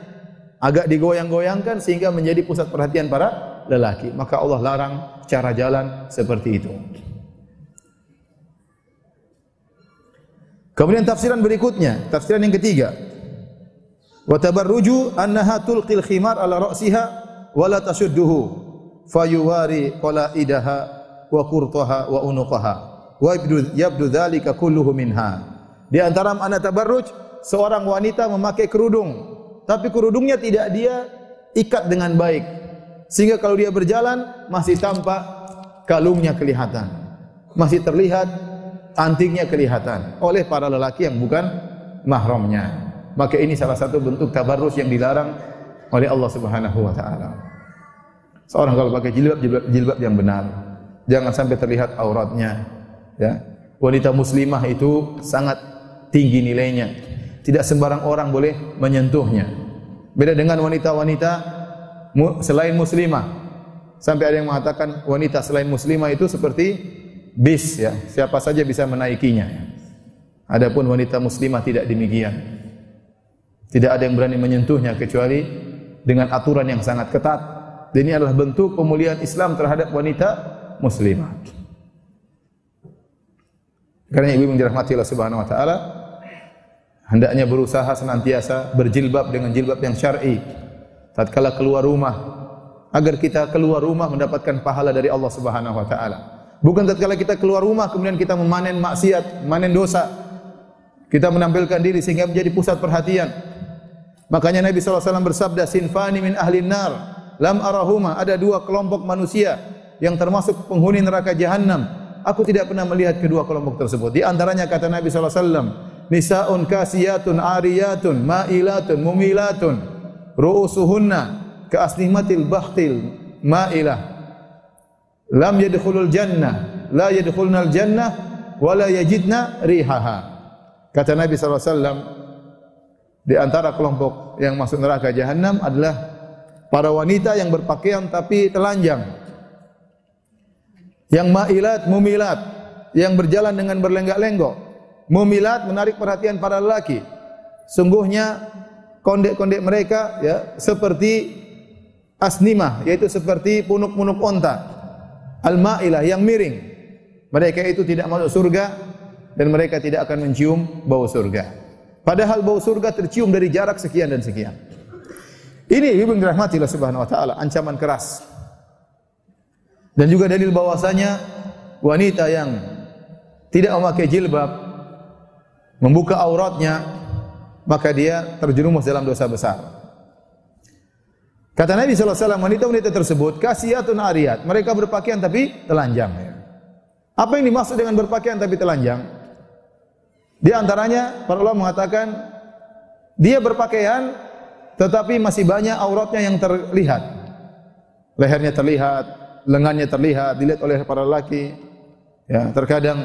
[SPEAKER 1] agak digoyang-goyangkan sehingga menjadi pusat perhatian para lelaki. Maka Allah larang cara jalan seperti itu. Kemudian tafsiran berikutnya, tafsiran yang ketiga. Wa tabarruju annaha tulqil khimar ala ra'siha wa la tashudduhu fayuwari qalaidaha wa qurtaha wa unuqaha wa yabdu yabdu dzalika kulluhu minha. Di antara makna tabarruj, seorang wanita memakai kerudung, tapi kerudungnya tidak dia ikat dengan baik. Sehingga kalau dia berjalan masih tampak kalungnya kelihatan. Masih terlihat antingnya kelihatan oleh para lelaki yang bukan mahramnya. Maka ini salah satu bentuk tabarrus yang dilarang oleh Allah Subhanahu wa taala. Seorang kalau pakai jilbab, jilbab jilbab yang benar. Jangan sampai terlihat auratnya, ya. Wanita muslimah itu sangat tinggi nilainya. Tidak sembarang orang boleh menyentuhnya. Beda dengan wanita-wanita selain muslimah. Sampai ada yang mengatakan wanita selain muslimah itu seperti bis ya, siapa saja bisa menaikinya. Adapun wanita muslimah tidak demikian. Tidak ada yang berani menyentuhnya kecuali dengan aturan yang sangat ketat. Dan ini adalah bentuk pemulihan Islam terhadap wanita muslimah. Karena ibu yang dirahmati Allah Subhanahu wa taala hendaknya berusaha senantiasa berjilbab dengan jilbab yang syar'i tatkala keluar rumah agar kita keluar rumah mendapatkan pahala dari Allah Subhanahu wa taala. Bukan tatkala kita keluar rumah kemudian kita memanen maksiat, memanen dosa. Kita menampilkan diri sehingga menjadi pusat perhatian. Makanya Nabi SAW bersabda, Sinfani min ahli nar, lam arahuma. Ada dua kelompok manusia yang termasuk penghuni neraka jahanam. Aku tidak pernah melihat kedua kelompok tersebut. Di antaranya kata Nabi SAW, Nisaun kasiyatun ariyatun ma'ilatun mumilatun ru'usuhunna ka asnimatil bakhtil ma'ilah lam yadkhulul jannah la yadkhulnal jannah wa la yajidna rihaha kata Nabi SAW di antara kelompok yang masuk neraka jahanam adalah para wanita yang berpakaian tapi telanjang yang ma'ilat mumilat. Yang berjalan dengan berlenggak-lenggok. Mumilat menarik perhatian para lelaki. Sungguhnya kondek-kondek mereka ya seperti asnimah yaitu seperti punuk-punuk onta. Al-ma'ilah yang miring. Mereka itu tidak masuk surga dan mereka tidak akan mencium bau surga. Padahal bau surga tercium dari jarak sekian dan sekian. Ini ibu dirahmati Allah Subhanahu wa taala ancaman keras dan juga dalil bahwasanya wanita yang tidak memakai jilbab membuka auratnya maka dia terjerumus dalam dosa besar. Kata Nabi SAW, wanita-wanita tersebut, kasiyatun ariyat. Mereka berpakaian tapi telanjang. Apa yang dimaksud dengan berpakaian tapi telanjang? Di antaranya, para ulama mengatakan, dia berpakaian tetapi masih banyak auratnya yang terlihat. Lehernya terlihat, lengannya terlihat, dilihat oleh para lelaki. Ya, terkadang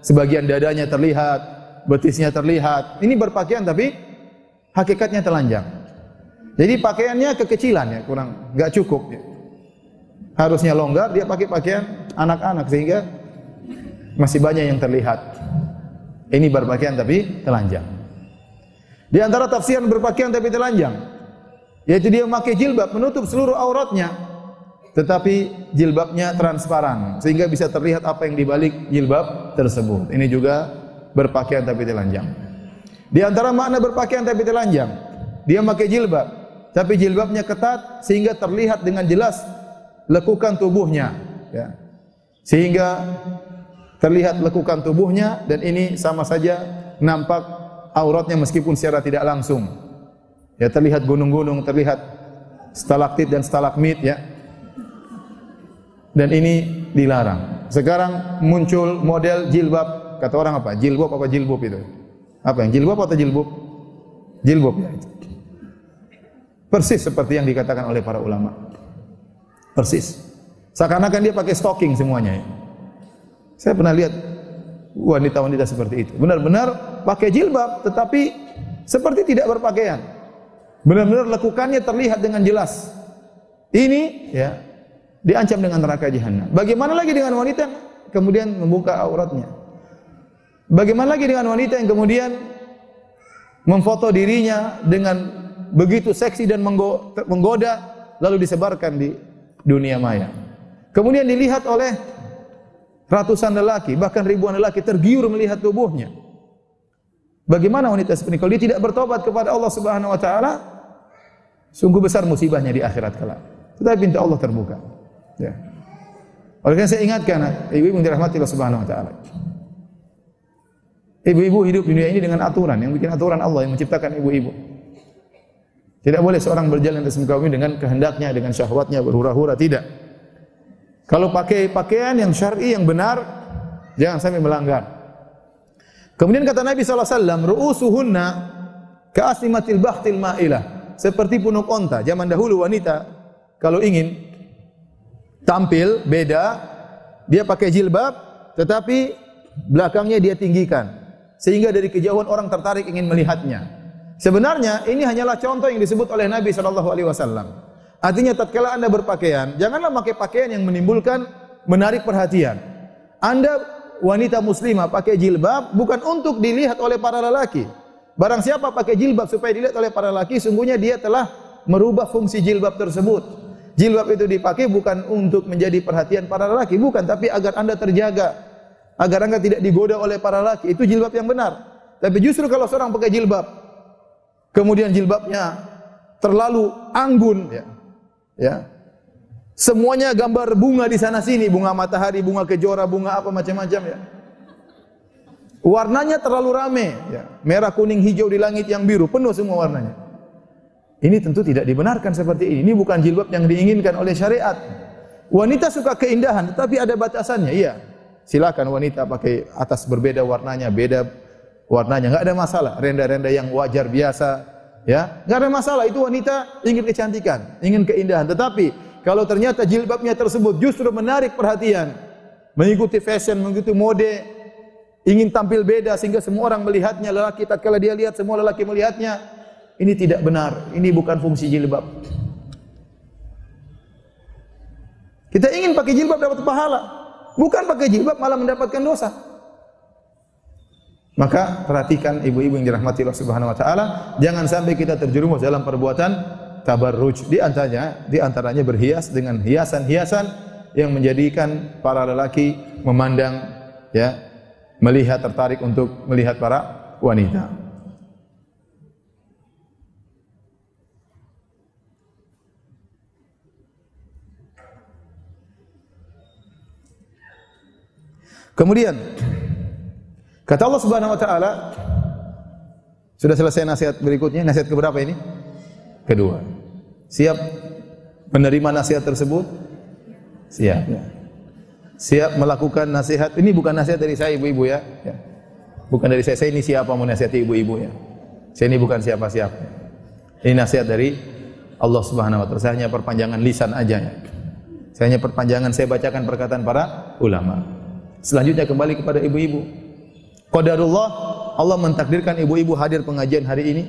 [SPEAKER 1] sebagian dadanya terlihat, betisnya terlihat. Ini berpakaian tapi hakikatnya telanjang. Jadi pakaiannya kekecilan ya, kurang nggak cukup ya. Harusnya longgar, dia pakai pakaian anak-anak sehingga masih banyak yang terlihat. Ini berpakaian tapi telanjang. Di antara tafsiran berpakaian tapi telanjang, yaitu dia memakai jilbab menutup seluruh auratnya, tetapi jilbabnya transparan sehingga bisa terlihat apa yang dibalik jilbab tersebut. Ini juga berpakaian tapi telanjang. Di antara makna berpakaian tapi telanjang, dia memakai jilbab, tapi jilbabnya ketat sehingga terlihat dengan jelas lekukan tubuhnya, ya. Sehingga terlihat lekukan tubuhnya dan ini sama saja nampak auratnya meskipun secara tidak langsung. Ya terlihat gunung-gunung, terlihat stalaktit dan stalagmit ya. Dan ini dilarang. Sekarang muncul model jilbab, kata orang apa? Jilbab apa jilbab itu? Apa yang jilbab atau jilbab? Jilbab ya. Persis seperti yang dikatakan oleh para ulama. Persis. Seakan-akan dia pakai stocking semuanya ya. Saya pernah lihat wanita-wanita seperti itu. Benar-benar pakai jilbab tetapi seperti tidak berpakaian. Benar-benar lekukannya terlihat dengan jelas. Ini ya diancam dengan neraka jahanam. Bagaimana lagi dengan wanita yang kemudian membuka auratnya? Bagaimana lagi dengan wanita yang kemudian memfoto dirinya dengan begitu seksi dan menggoda lalu disebarkan di dunia maya. Kemudian dilihat oleh Ratusan lelaki, bahkan ribuan lelaki tergiur melihat tubuhnya. Bagaimana wanita seperti ini? Kalau dia tidak bertobat kepada Allah Subhanahu wa taala, sungguh besar musibahnya di akhirat kelak. Tetapi pintu Allah terbuka. Ya. Oleh karena saya ingatkan, ibu-ibu yang dirahmati Allah Subhanahu wa taala. Ibu-ibu hidup di dunia ini dengan aturan, yang bikin aturan Allah yang menciptakan ibu-ibu. Tidak boleh seorang berjalan di muka bumi dengan kehendaknya, dengan syahwatnya, berhura-hura, tidak. Kalau pakai pakaian yang syar'i yang benar, jangan sampai melanggar. Kemudian kata Nabi SAW, ru'usuhunna ka'asimatil bahtil ma'ilah. Seperti punuk onta. Zaman dahulu wanita, kalau ingin tampil beda, dia pakai jilbab, tetapi belakangnya dia tinggikan. Sehingga dari kejauhan orang tertarik ingin melihatnya. Sebenarnya ini hanyalah contoh yang disebut oleh Nabi Shallallahu Alaihi Wasallam. Artinya tatkala Anda berpakaian, janganlah pakai pakaian yang menimbulkan menarik perhatian. Anda wanita muslimah pakai jilbab bukan untuk dilihat oleh para lelaki. Barang siapa pakai jilbab supaya dilihat oleh para lelaki, sungguhnya dia telah merubah fungsi jilbab tersebut. Jilbab itu dipakai bukan untuk menjadi perhatian para lelaki, bukan, tapi agar Anda terjaga, agar Anda tidak digoda oleh para lelaki. Itu jilbab yang benar. Tapi justru kalau seorang pakai jilbab, kemudian jilbabnya terlalu anggun, ya, Ya. Semuanya gambar bunga di sana sini, bunga matahari, bunga kejora, bunga apa macam-macam ya. Warnanya terlalu rame, ya. Merah, kuning, hijau di langit yang biru, penuh semua warnanya. Ini tentu tidak dibenarkan seperti ini. Ini bukan jilbab yang diinginkan oleh syariat. Wanita suka keindahan, tetapi ada batasannya. Iya. Silakan wanita pakai atas berbeda warnanya, beda warnanya, enggak ada masalah. Renda-renda yang wajar biasa, Ya, nggak ada masalah itu wanita ingin kecantikan, ingin keindahan. Tetapi kalau ternyata jilbabnya tersebut justru menarik perhatian, mengikuti fashion, mengikuti mode, ingin tampil beda sehingga semua orang melihatnya, lelaki tatkala dia lihat semua lelaki melihatnya, ini tidak benar. Ini bukan fungsi jilbab. Kita ingin pakai jilbab dapat pahala, bukan pakai jilbab malah mendapatkan dosa. Maka perhatikan ibu-ibu yang dirahmati Allah Subhanahu wa taala, jangan sampai kita terjerumus dalam perbuatan tabarruj. Di antaranya, di antaranya berhias dengan hiasan-hiasan yang menjadikan para lelaki memandang ya, melihat tertarik untuk melihat para wanita. Kemudian Kata Allah Subhanahu wa taala, sudah selesai nasihat berikutnya, nasihat keberapa ini? Kedua. Siap menerima nasihat tersebut? Siap. Ya. Siap melakukan nasihat. Ini bukan nasihat dari saya ibu-ibu ya. ya. Bukan dari saya. Saya ini siapa mau nasihati ibu-ibu ya. Saya ini bukan siapa-siapa. Ini nasihat dari Allah Subhanahu wa taala. Saya hanya perpanjangan lisan aja ya. Saya hanya perpanjangan saya bacakan perkataan para ulama. Selanjutnya kembali kepada ibu-ibu. Qadarullah Allah mentakdirkan ibu-ibu hadir pengajian hari ini.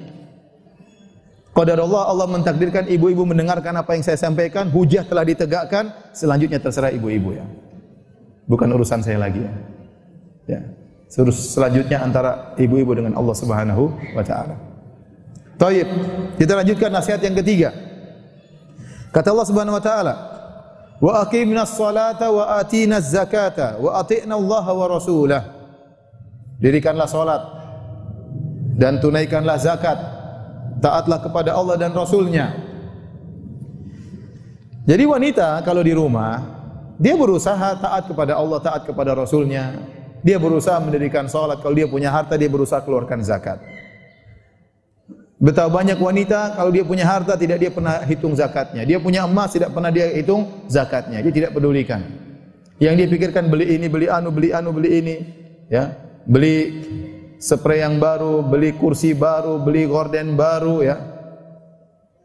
[SPEAKER 1] Qadarullah Allah mentakdirkan ibu-ibu mendengarkan apa yang saya sampaikan, hujah telah ditegakkan, selanjutnya terserah ibu-ibu ya. Bukan urusan saya lagi ya. Ya. Selanjutnya antara ibu-ibu dengan Allah Subhanahu wa taala. Taib. Kita lanjutkan nasihat yang ketiga. Kata Allah Subhanahu wa taala, "Wa aqimnas salata wa atinaz zakata wa ati'na Allah wa rasulah." Dirikanlah salat dan tunaikanlah zakat taatlah kepada Allah dan Rasulnya. Jadi wanita kalau di rumah, dia berusaha taat kepada Allah, taat kepada Rasulnya. Dia berusaha mendirikan salat. Kalau dia punya harta, dia berusaha keluarkan zakat. Betapa banyak wanita kalau dia punya harta tidak dia pernah hitung zakatnya. Dia punya emas tidak pernah dia hitung zakatnya. Dia tidak pedulikan. Yang dia pikirkan beli ini, beli anu, beli anu, beli ini, ya. Beli spray yang baru, beli kursi baru, beli gorden baru ya.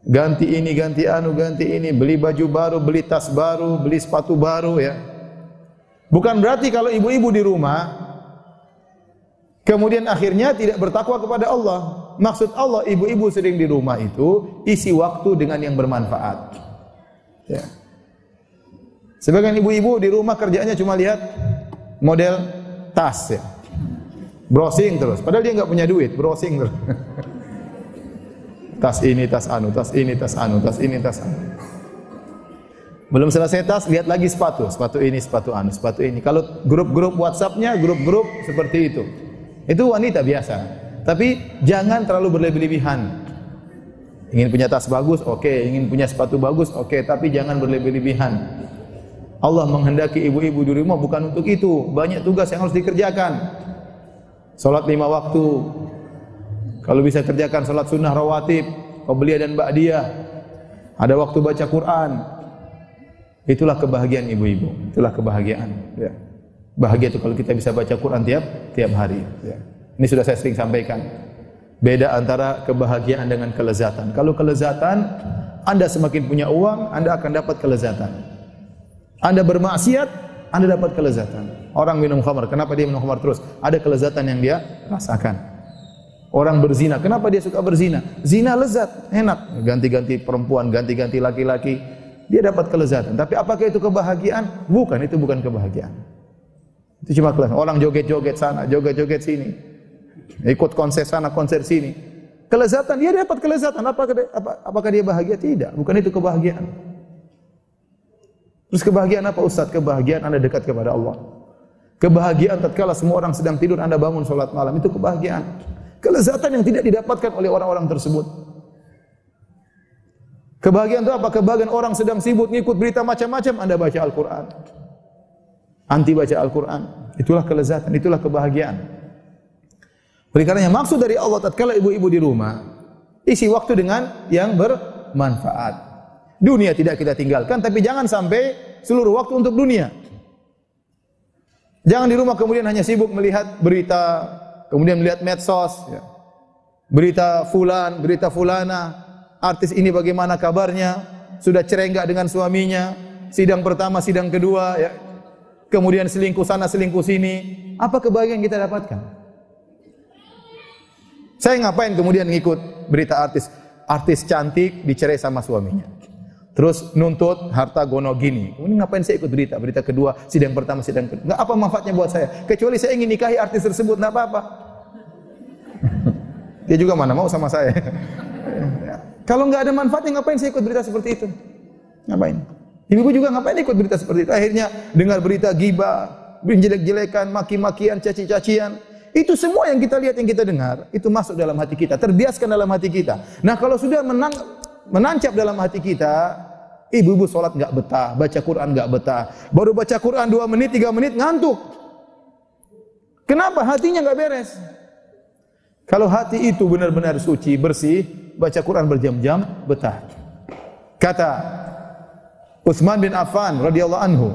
[SPEAKER 1] Ganti ini, ganti anu, ganti ini, beli baju baru, beli tas baru, beli sepatu baru ya. Bukan berarti kalau ibu-ibu di rumah kemudian akhirnya tidak bertakwa kepada Allah. Maksud Allah ibu-ibu sering di rumah itu isi waktu dengan yang bermanfaat. Ya. Sebagian ibu-ibu di rumah kerjanya cuma lihat model tas ya. Browsing terus. Padahal dia nggak punya duit, browsing terus. tas ini, tas anu, tas ini, tas anu, tas ini, tas anu. Belum selesai tas, lihat lagi sepatu. Sepatu ini, sepatu anu, sepatu ini. Kalau grup-grup WhatsApp-nya, grup-grup seperti itu. Itu wanita biasa. Tapi jangan terlalu berlebih-lebihan. Ingin punya tas bagus, oke. Okay. Ingin punya sepatu bagus, oke. Okay. Tapi jangan berlebih-lebihan. Allah menghendaki ibu-ibu di rumah bukan untuk itu. Banyak tugas yang harus dikerjakan. Salat lima waktu. Kalau bisa kerjakan salat sunnah rawatib, qabliyah dan ba'diyah. Ada waktu baca Quran. Itulah kebahagiaan ibu-ibu. Itulah kebahagiaan. Ya. Bahagia itu kalau kita bisa baca Quran tiap tiap hari. Ya. Ini sudah saya sering sampaikan. Beda antara kebahagiaan dengan kelezatan. Kalau kelezatan, Anda semakin punya uang, Anda akan dapat kelezatan. Anda bermaksiat, Anda dapat kelezatan. Orang minum khamar, kenapa dia minum khamar terus? Ada kelezatan yang dia rasakan. Orang berzina, kenapa dia suka berzina? Zina lezat, enak. Ganti-ganti perempuan, ganti-ganti laki-laki. Dia dapat kelezatan. Tapi apakah itu kebahagiaan? Bukan, itu bukan kebahagiaan. Itu cuma kelezatan. Orang joget-joget sana, joget-joget sini. Ikut konser sana, konser sini. Kelezatan, dia dapat kelezatan. Apakah, apakah dia bahagia? Tidak. Bukan itu kebahagiaan. Terus kebahagiaan apa Ustaz? Kebahagiaan Anda dekat kepada Allah. Kebahagiaan tatkala semua orang sedang tidur Anda bangun salat malam itu kebahagiaan. Kelezatan yang tidak didapatkan oleh orang-orang tersebut. Kebahagiaan itu apa? Kebahagiaan orang sedang sibuk ngikut berita macam-macam Anda baca Al-Qur'an. Anti baca Al-Qur'an. Itulah kelezatan, itulah kebahagiaan. Oleh karenanya maksud dari Allah tatkala ibu-ibu di rumah isi waktu dengan yang bermanfaat. Dunia tidak kita tinggalkan tapi jangan sampai seluruh waktu untuk dunia. Jangan di rumah kemudian hanya sibuk melihat berita, kemudian melihat medsos, ya. berita fulan, berita fulana, artis ini bagaimana kabarnya, sudah cerai enggak dengan suaminya, sidang pertama, sidang kedua, ya. kemudian selingkuh sana, selingkuh sini. Apa kebahagiaan kita dapatkan? Saya ngapain kemudian ngikut berita artis? Artis cantik dicerai sama suaminya. Terus nuntut harta gono gini. Ini ngapain saya ikut berita? Berita kedua, sidang pertama, sidang kedua. Enggak apa manfaatnya buat saya. Kecuali saya ingin nikahi artis tersebut, enggak apa-apa. Dia juga mana mau sama saya. Kalau nggak ada manfaatnya ngapain saya ikut berita seperti itu? Ngapain? Ibu juga ngapain ikut berita seperti itu? Akhirnya dengar berita gibah, jelek-jelekan, maki-makian, caci-cacian. Itu semua yang kita lihat, yang kita dengar, itu masuk dalam hati kita, terbiaskan dalam hati kita. Nah, kalau sudah menang, menancap dalam hati kita, ibu-ibu sholat nggak betah, baca Quran nggak betah, baru baca Quran dua menit, tiga menit ngantuk. Kenapa? Hatinya nggak beres. Kalau hati itu benar-benar suci, bersih, baca Quran berjam-jam, betah. Kata Utsman bin Affan radhiyallahu anhu,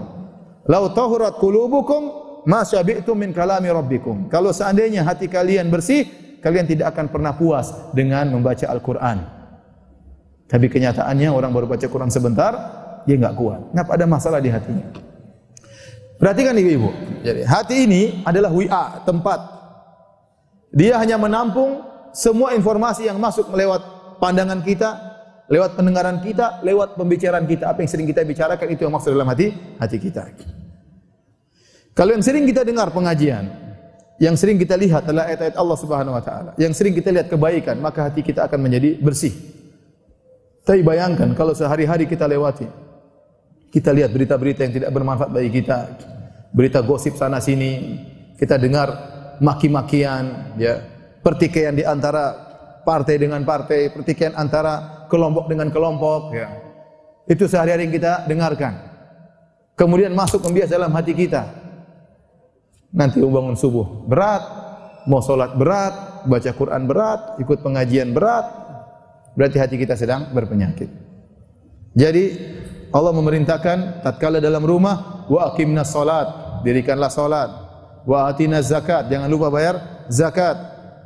[SPEAKER 1] "Lau tahurat qulubukum ma syabi'tum min kalami rabbikum." Kalau seandainya hati kalian bersih, kalian tidak akan pernah puas dengan membaca Al-Qur'an. Tapi kenyataannya orang baru baca Quran sebentar, dia nggak kuat. Ngapa ada masalah di hatinya? Perhatikan ibu-ibu. Jadi hati ini adalah WA, tempat. Dia hanya menampung semua informasi yang masuk melewat pandangan kita, lewat pendengaran kita, lewat pembicaraan kita. Apa yang sering kita bicarakan itu yang maksud dalam hati hati kita. Kalau yang sering kita dengar pengajian, yang sering kita lihat adalah ayat-ayat Allah Subhanahu wa taala, yang sering kita lihat kebaikan, maka hati kita akan menjadi bersih. Tapi bayangkan kalau sehari-hari kita lewati, kita lihat berita-berita yang tidak bermanfaat bagi kita, berita gosip sana sini, kita dengar maki-makian, ya, pertikaian di antara partai dengan partai, pertikaian antara kelompok dengan kelompok, ya. Itu sehari-hari yang kita dengarkan. Kemudian masuk membias dalam hati kita. Nanti bangun subuh berat, mau sholat berat, baca Quran berat, ikut pengajian berat, berarti hati kita sedang berpenyakit. Jadi Allah memerintahkan tatkala dalam rumah wa aqimna salat, dirikanlah salat, wa atina zakat, jangan lupa bayar zakat,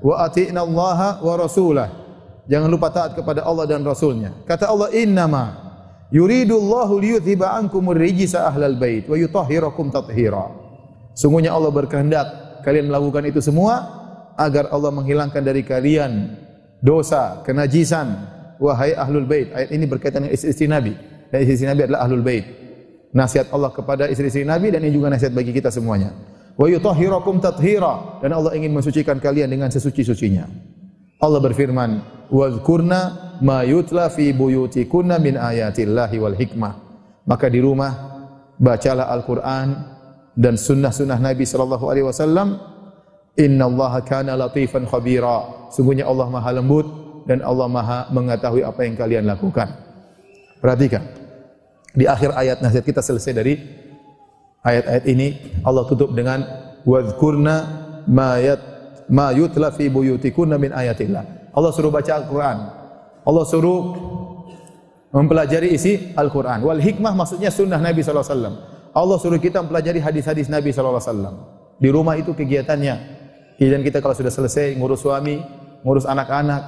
[SPEAKER 1] wa atina Allah wa rasulah. Jangan lupa taat kepada Allah dan Rasulnya. Kata Allah, innama yuridullahu liyuthiba ankumur rijsa ahlal bait wa yutahhirakum tathira. Sungguhnya Allah berkehendak kalian melakukan itu semua agar Allah menghilangkan dari kalian dosa, kenajisan. Wahai ahlul bait. Ayat ini berkaitan dengan istri-istri Nabi. Dan istri-istri Nabi adalah ahlul bait. Nasihat Allah kepada istri-istri Nabi dan ini juga nasihat bagi kita semuanya. Wa yutahhirakum tathira dan Allah ingin mensucikan kalian dengan sesuci-sucinya. Allah berfirman, "Wadhkurna ma yutla fi buyutikunna min ayatillahi wal hikmah." Maka di rumah bacalah Al-Qur'an dan sunnah-sunnah Nabi sallallahu alaihi wasallam Inna Allah kana latifan khabira. Sungguhnya Allah maha lembut dan Allah maha mengetahui apa yang kalian lakukan. Perhatikan di akhir ayat nasihat kita selesai dari ayat-ayat ini Allah tutup dengan wadhkurna ma yat ma yutla fi buyutikunna min ayatillah. Allah suruh baca Al-Qur'an. Allah suruh mempelajari isi Al-Qur'an. Wal hikmah maksudnya sunnah Nabi sallallahu alaihi wasallam Allah suruh kita mempelajari hadis-hadis Nabi wasallam. Di rumah itu kegiatannya. Kegiatan kita kalau sudah selesai ngurus suami, ngurus anak-anak,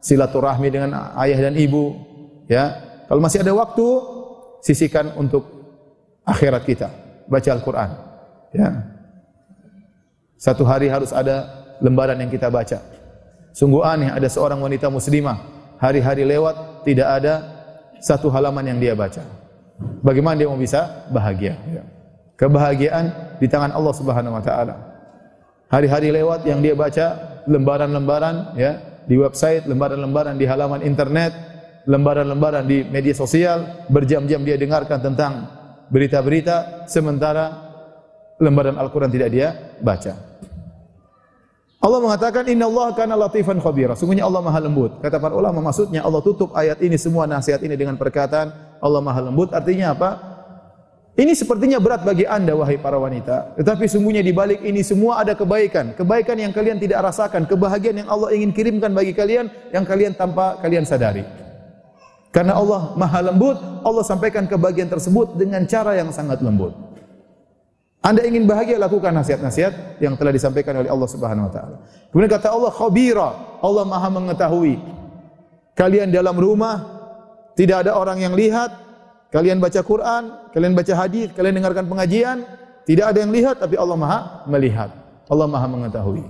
[SPEAKER 1] silaturahmi dengan ayah dan ibu, ya. Kalau masih ada waktu, sisihkan untuk akhirat kita. Baca Al-Qur'an. Ya. Satu hari harus ada lembaran yang kita baca. Sungguh aneh ada seorang wanita muslimah hari-hari lewat tidak ada satu halaman yang dia baca. Bagaimana dia mau bisa bahagia? Ya. Kebahagiaan di tangan Allah Subhanahu wa taala. Hari-hari lewat yang dia baca lembaran-lembaran ya di website, lembaran-lembaran di halaman internet, lembaran-lembaran di media sosial, berjam-jam dia dengarkan tentang berita-berita sementara lembaran Al-Qur'an tidak dia baca. Allah mengatakan Inna Allah kana latifan khabira. Sungguhnya Allah Maha lembut. Kata para ulama maksudnya Allah tutup ayat ini semua nasihat ini dengan perkataan Allah Maha lembut artinya apa? Ini sepertinya berat bagi Anda wahai para wanita, tetapi sungguhnya di balik ini semua ada kebaikan, kebaikan yang kalian tidak rasakan, kebahagiaan yang Allah ingin kirimkan bagi kalian yang kalian tanpa kalian sadari. Karena Allah Maha lembut, Allah sampaikan kebahagiaan tersebut dengan cara yang sangat lembut. Anda ingin bahagia lakukan nasihat-nasihat yang telah disampaikan oleh Allah Subhanahu wa taala. Kemudian kata Allah khabira, Allah Maha mengetahui. Kalian dalam rumah tidak ada orang yang lihat, kalian baca Quran, kalian baca hadis, kalian dengarkan pengajian, tidak ada yang lihat tapi Allah Maha melihat. Allah Maha mengetahui.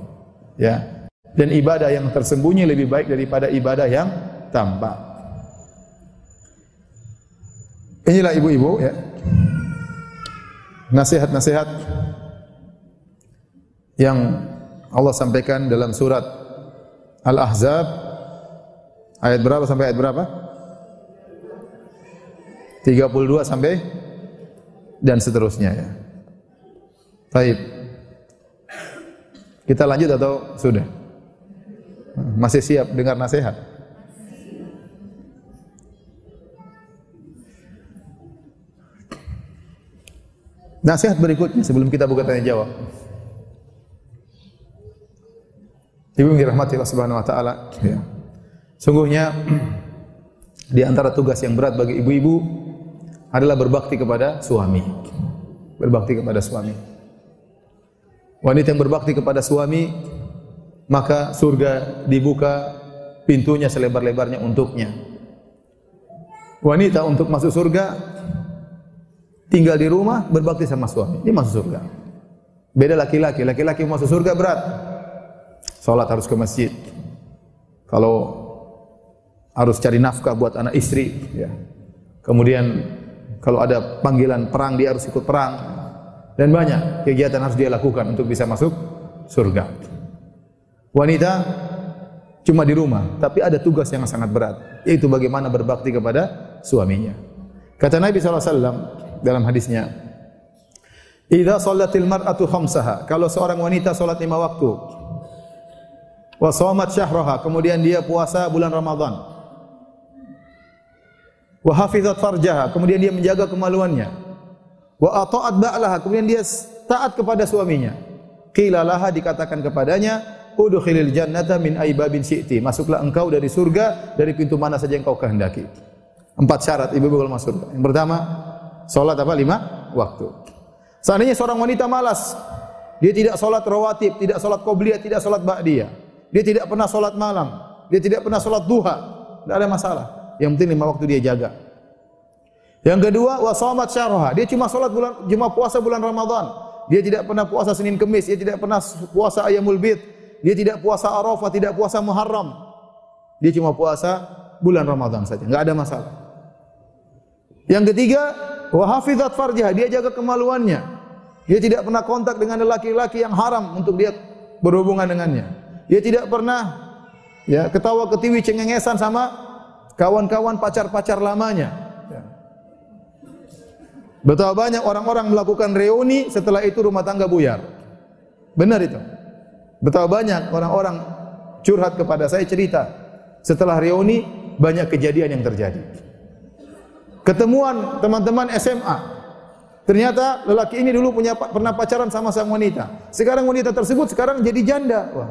[SPEAKER 1] Ya. Dan ibadah yang tersembunyi lebih baik daripada ibadah yang tampak. Inilah ibu-ibu ya. Nasihat-nasihat yang Allah sampaikan dalam surat Al-Ahzab ayat berapa sampai ayat berapa? 32 sampai dan seterusnya ya. Baik. Kita lanjut atau sudah? Masih siap dengar nasihat? Nasihat berikutnya sebelum kita buka tanya jawab. Ibu yang dirahmati Allah Subhanahu wa taala, ya. Sungguhnya di antara tugas yang berat bagi ibu-ibu adalah berbakti kepada suami. Berbakti kepada suami. Wanita yang berbakti kepada suami, maka surga dibuka pintunya selebar-lebarnya untuknya. Wanita untuk masuk surga tinggal di rumah berbakti sama suami, dia masuk surga. Beda laki-laki, laki-laki masuk surga berat. Salat harus ke masjid. Kalau harus cari nafkah buat anak istri, ya. Kemudian kalau ada panggilan perang dia harus ikut perang dan banyak kegiatan harus dia lakukan untuk bisa masuk surga. Wanita cuma di rumah, tapi ada tugas yang sangat berat, yaitu bagaimana berbakti kepada suaminya. Kata Nabi SAW dalam hadisnya, Idza sholatil mar'atu khamsaha, kalau seorang wanita salat lima waktu, wa shamat syahraha, kemudian dia puasa bulan Ramadan, wa hafizat farjaha, kemudian dia menjaga kemaluannya. Wa ata'at ba'laha, kemudian dia taat kepada suaminya. Qila laha dikatakan kepadanya, udkhilil jannata min aibabin syi'ti. Masuklah engkau dari surga dari pintu mana saja yang kau kehendaki. Empat syarat ibu-ibu kalau masuk surga. Yang pertama, salat apa? Lima waktu. Seandainya seorang wanita malas, dia tidak salat rawatib, tidak salat qobliyah, tidak salat ba'diyah. Dia tidak pernah salat malam, dia tidak pernah salat duha, tidak ada masalah. Yang penting lima waktu dia jaga. Yang kedua, wa shamat syahraha. Dia cuma salat bulan cuma puasa bulan Ramadan. Dia tidak pernah puasa Senin Kemis, dia tidak pernah puasa Ayyamul Bid, dia tidak puasa Arafah, tidak puasa Muharram. Dia cuma puasa bulan Ramadan saja, enggak ada masalah. Yang ketiga, wa hafizat dia jaga kemaluannya. Dia tidak pernah kontak dengan laki-laki yang haram untuk dia berhubungan dengannya. Dia tidak pernah ya ketawa ketiwi cengengesan sama kawan-kawan pacar-pacar lamanya. Ya. Betapa banyak orang-orang melakukan reuni setelah itu rumah tangga buyar. Benar itu. Betapa banyak orang-orang curhat kepada saya cerita setelah reuni banyak kejadian yang terjadi. Ketemuan teman-teman SMA. Ternyata lelaki ini dulu punya pernah pacaran sama sang wanita. Sekarang wanita tersebut sekarang jadi janda. Wah.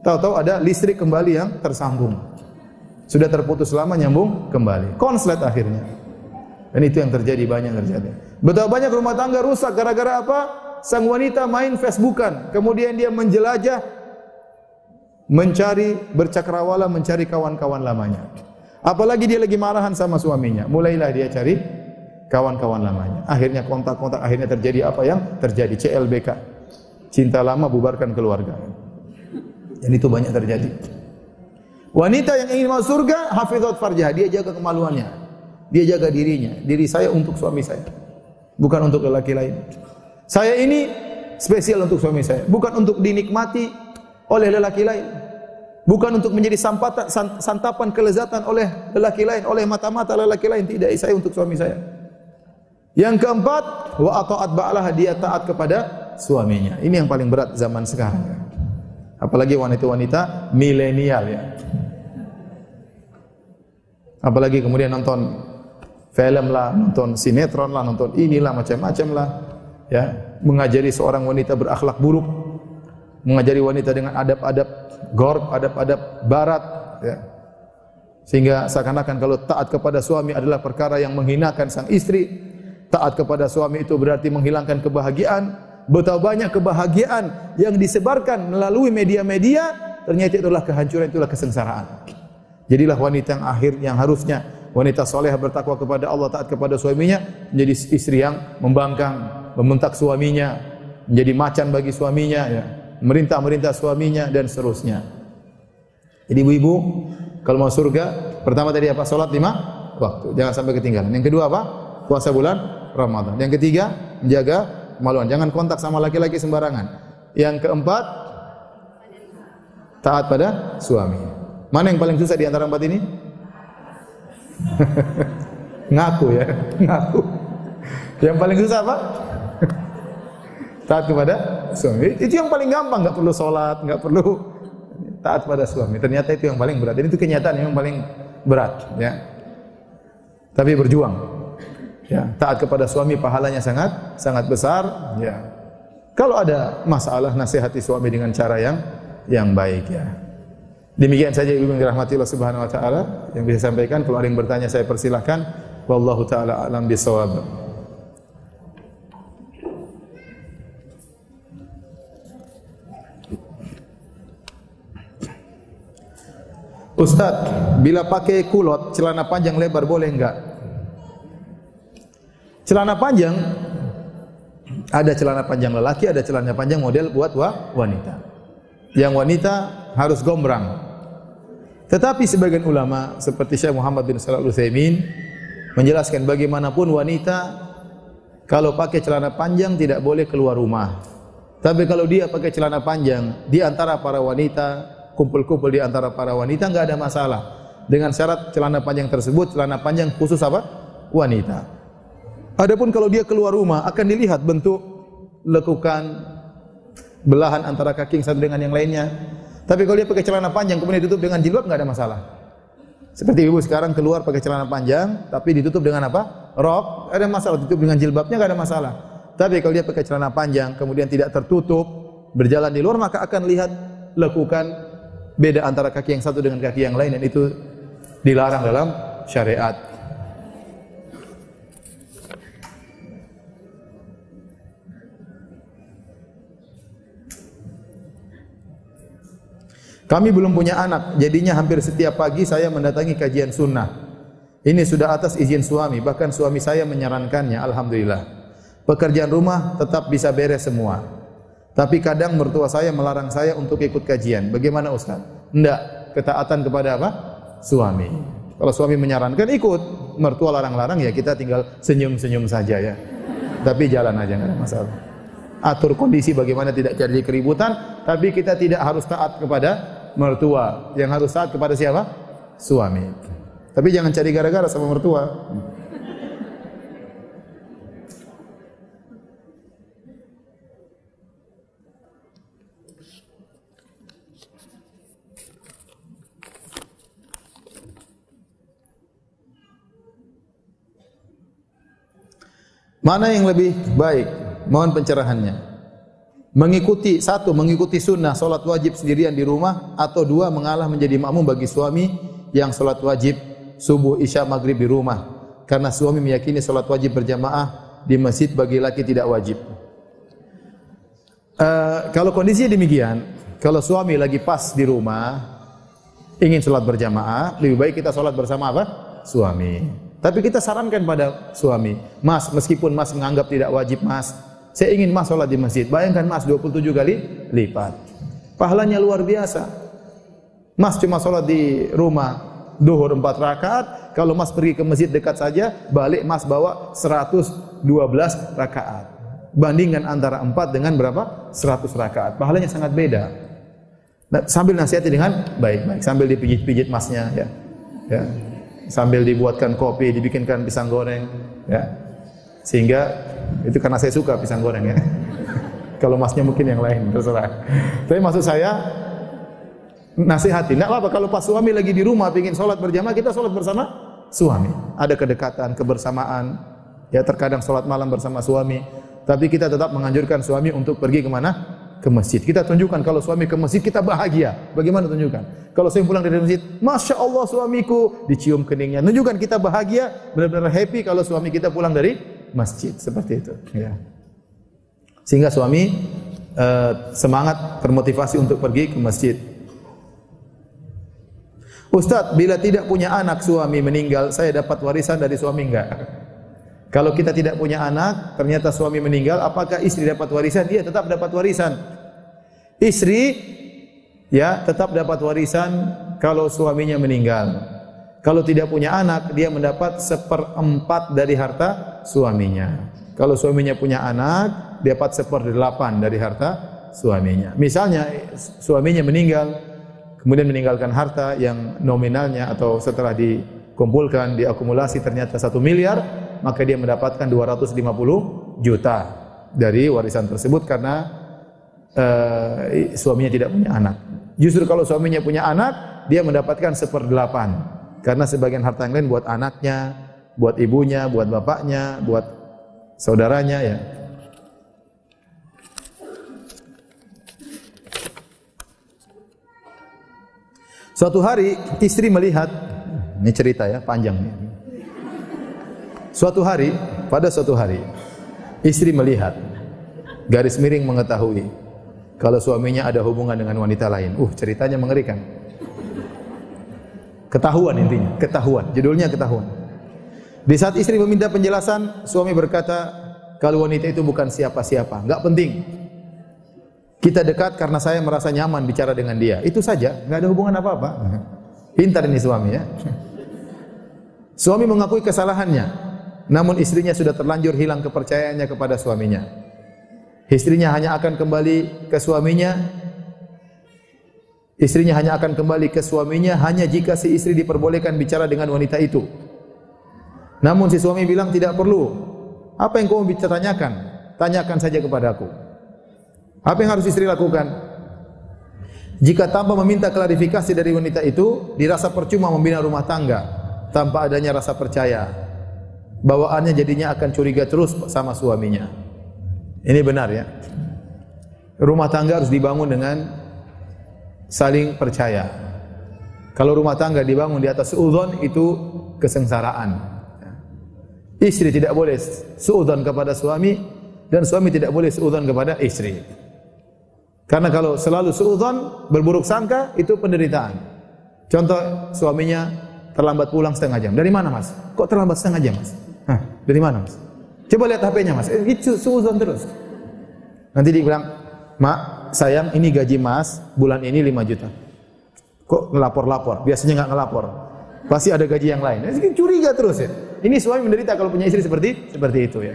[SPEAKER 1] Tahu-tahu ada listrik kembali yang tersambung. Sudah terputus lama nyambung kembali. Konslet akhirnya. Dan itu yang terjadi banyak terjadi. Betapa banyak rumah tangga rusak gara-gara apa? Sang wanita main Facebookan, kemudian dia menjelajah mencari bercakrawala mencari kawan-kawan lamanya. Apalagi dia lagi marahan sama suaminya, mulailah dia cari kawan-kawan lamanya. Akhirnya kontak-kontak, akhirnya terjadi apa yang terjadi CLBK. Cinta lama bubarkan keluarga. Dan itu banyak terjadi. Wanita yang ingin masuk surga, hafizat farjah, dia jaga kemaluannya. Dia jaga dirinya. Diri saya untuk suami saya. Bukan untuk lelaki lain. Saya ini spesial untuk suami saya, bukan untuk dinikmati oleh lelaki lain. Bukan untuk menjadi sampatan, santapan kelezatan oleh lelaki lain, oleh mata-mata lelaki lain. Tidak, saya untuk suami saya. Yang keempat, wa ata'at ba'lah dia taat kepada suaminya. Ini yang paling berat zaman sekarang. Apalagi wanita-wanita milenial ya. Apalagi kemudian nonton film lah, nonton sinetron lah, nonton inilah macam-macam lah. Ya, mengajari seorang wanita berakhlak buruk, mengajari wanita dengan adab-adab gorb, adab-adab barat, ya. Sehingga seakan-akan kalau taat kepada suami adalah perkara yang menghinakan sang istri, taat kepada suami itu berarti menghilangkan kebahagiaan. Betapa banyak kebahagiaan yang disebarkan melalui media-media, ternyata itulah kehancuran, itulah kesengsaraan. Jadilah wanita yang akhir yang harusnya wanita soleh bertakwa kepada Allah taat kepada suaminya menjadi istri yang membangkang, membentak suaminya, menjadi macan bagi suaminya, ya. merintah-merintah suaminya dan seterusnya. Jadi ibu-ibu kalau mau surga pertama tadi apa? Salat lima waktu, jangan sampai ketinggalan. Yang kedua apa? Puasa bulan Ramadan. Yang ketiga menjaga kemaluan, jangan kontak sama laki-laki sembarangan. Yang keempat taat pada suami. Mana yang paling susah di antara empat ini? ngaku ya, ngaku. Yang paling susah apa? taat kepada suami. Itu yang paling gampang, nggak perlu sholat, nggak perlu taat pada suami. Ternyata itu yang paling berat. Dan itu kenyataan yang paling berat, ya. Tapi berjuang. Ya, taat kepada suami pahalanya sangat sangat besar, ya. Kalau ada masalah nasihati suami dengan cara yang yang baik ya. Demikian saja ibu yang dirahmati Allah Subhanahu wa taala yang bisa sampaikan. Kalau ada yang bertanya saya persilahkan. Wallahu taala alam bisawab. Ustaz, bila pakai kulot, celana panjang lebar boleh enggak? Celana panjang ada celana panjang lelaki, ada celana panjang model buat wanita. Yang wanita harus gombrang. Tetapi sebagian ulama seperti Syekh Muhammad bin Shalih Al-Utsaimin menjelaskan bagaimanapun wanita kalau pakai celana panjang tidak boleh keluar rumah. Tapi kalau dia pakai celana panjang di antara para wanita, kumpul-kumpul di antara para wanita enggak ada masalah. Dengan syarat celana panjang tersebut celana panjang khusus apa? Wanita. Adapun kalau dia keluar rumah akan dilihat bentuk lekukan belahan antara kaki yang satu dengan yang lainnya. Tapi kalau dia pakai celana panjang kemudian ditutup dengan jilbab enggak ada masalah. Seperti ibu sekarang keluar pakai celana panjang tapi ditutup dengan apa? Rok, ada masalah. Ditutup dengan jilbabnya enggak ada masalah. Tapi kalau dia pakai celana panjang kemudian tidak tertutup, berjalan di luar maka akan lihat lekukan beda antara kaki yang satu dengan kaki yang lain dan itu dilarang dalam syariat. Kami belum punya anak, jadinya hampir setiap pagi saya mendatangi kajian sunnah. Ini sudah atas izin suami, bahkan suami saya menyarankannya, Alhamdulillah. Pekerjaan rumah tetap bisa beres semua. Tapi kadang mertua saya melarang saya untuk ikut kajian. Bagaimana Ustaz? Tidak, ketaatan kepada apa? Suami. Kalau suami menyarankan ikut, mertua larang-larang ya kita tinggal senyum-senyum saja ya. Tapi jalan aja nggak ada masalah. Atur kondisi bagaimana tidak jadi keributan, tapi kita tidak harus taat kepada mertua. Yang harus taat kepada siapa? Suami. Tapi jangan cari gara-gara sama mertua. Mana yang lebih baik? Mohon pencerahannya. Mengikuti satu mengikuti sunnah solat wajib sendirian di rumah atau dua mengalah menjadi makmum bagi suami yang solat wajib subuh isya maghrib di rumah karena suami meyakini solat wajib berjamaah di masjid bagi laki tidak wajib. Uh, kalau kondisinya demikian, kalau suami lagi pas di rumah ingin sholat berjamaah, lebih baik kita sholat bersama apa? Suami. Tapi kita sarankan pada suami, Mas, meskipun Mas menganggap tidak wajib, Mas, saya ingin mas sholat di masjid. Bayangkan mas 27 kali lipat. Pahalanya luar biasa. Mas cuma sholat di rumah duhur 4 rakaat. Kalau mas pergi ke masjid dekat saja, balik mas bawa 112 rakaat. Bandingkan antara 4 dengan berapa? 100 rakaat. Pahalanya sangat beda. Nah, sambil nasihati dengan baik-baik, sambil dipijit-pijit masnya ya. Ya. Sambil dibuatkan kopi, dibikinkan pisang goreng ya. Sehingga itu karena saya suka pisang goreng ya. Kalau masnya mungkin yang lain, terserah. Tapi maksud saya nasihati. Tidak apa kalau pas suami lagi di rumah ingin sholat berjamaah, kita sholat bersama suami. Ada kedekatan, kebersamaan. Ya terkadang sholat malam bersama suami. Tapi kita tetap menganjurkan suami untuk pergi ke mana? Ke masjid. Kita tunjukkan kalau suami ke masjid kita bahagia. Bagaimana tunjukkan? Kalau saya pulang dari masjid, masya Allah suamiku dicium keningnya. Tunjukkan kita bahagia, benar-benar happy kalau suami kita pulang dari masjid seperti itu ya. Sehingga suami uh, semangat termotivasi untuk pergi ke masjid. Ustaz, bila tidak punya anak suami meninggal, saya dapat warisan dari suami enggak? Kalau kita tidak punya anak, ternyata suami meninggal, apakah istri dapat warisan? Dia tetap dapat warisan. Istri ya tetap dapat warisan kalau suaminya meninggal. Kalau tidak punya anak, dia mendapat seperempat dari harta suaminya. Kalau suaminya punya anak, dia dapat seperdelapan dari harta suaminya. Misalnya suaminya meninggal, kemudian meninggalkan harta yang nominalnya atau setelah dikumpulkan, diakumulasi ternyata satu miliar, maka dia mendapatkan 250 juta dari warisan tersebut karena uh, suaminya tidak punya anak. Justru kalau suaminya punya anak, dia mendapatkan seperdelapan karena sebagian harta yang lain buat anaknya, buat ibunya, buat bapaknya, buat saudaranya ya. Suatu hari istri melihat, ini cerita ya, panjang nih. Suatu hari, pada suatu hari, istri melihat, garis miring mengetahui kalau suaminya ada hubungan dengan wanita lain. Uh, ceritanya mengerikan. Ketahuan intinya, ketahuan. Judulnya ketahuan. Di saat istri meminta penjelasan, suami berkata, kalau wanita itu bukan siapa-siapa, enggak penting. Kita dekat karena saya merasa nyaman bicara dengan dia. Itu saja, enggak ada hubungan apa-apa. Pintar ini suami ya. Suami mengakui kesalahannya, namun istrinya sudah terlanjur hilang kepercayaannya kepada suaminya. Istrinya hanya akan kembali ke suaminya Istrinya hanya akan kembali ke suaminya hanya jika si istri diperbolehkan bicara dengan wanita itu. Namun si suami bilang tidak perlu. Apa yang kau bisa tanyakan? Tanyakan saja kepadaku. Apa yang harus istri lakukan? Jika tanpa meminta klarifikasi dari wanita itu, dirasa percuma membina rumah tangga tanpa adanya rasa percaya. Bawaannya jadinya akan curiga terus sama suaminya. Ini benar ya. Rumah tangga harus dibangun dengan saling percaya. Kalau rumah tangga dibangun di atas suudzon itu kesengsaraan. Istri tidak boleh suudzon kepada suami dan suami tidak boleh suudzon kepada istri. Karena kalau selalu suudzon berburuk sangka itu penderitaan. Contoh suaminya terlambat pulang setengah jam. Dari mana mas? Kok terlambat setengah jam mas? Hah, dari mana mas? Coba lihat HP-nya mas. Eh, itu suudzon terus. Nanti dia bilang, mak sayang ini gaji mas bulan ini 5 juta. Kok ngelapor-lapor? Biasanya nggak ngelapor. Pasti ada gaji yang lain. Ini curiga terus ya. Ini suami menderita kalau punya istri seperti seperti itu ya.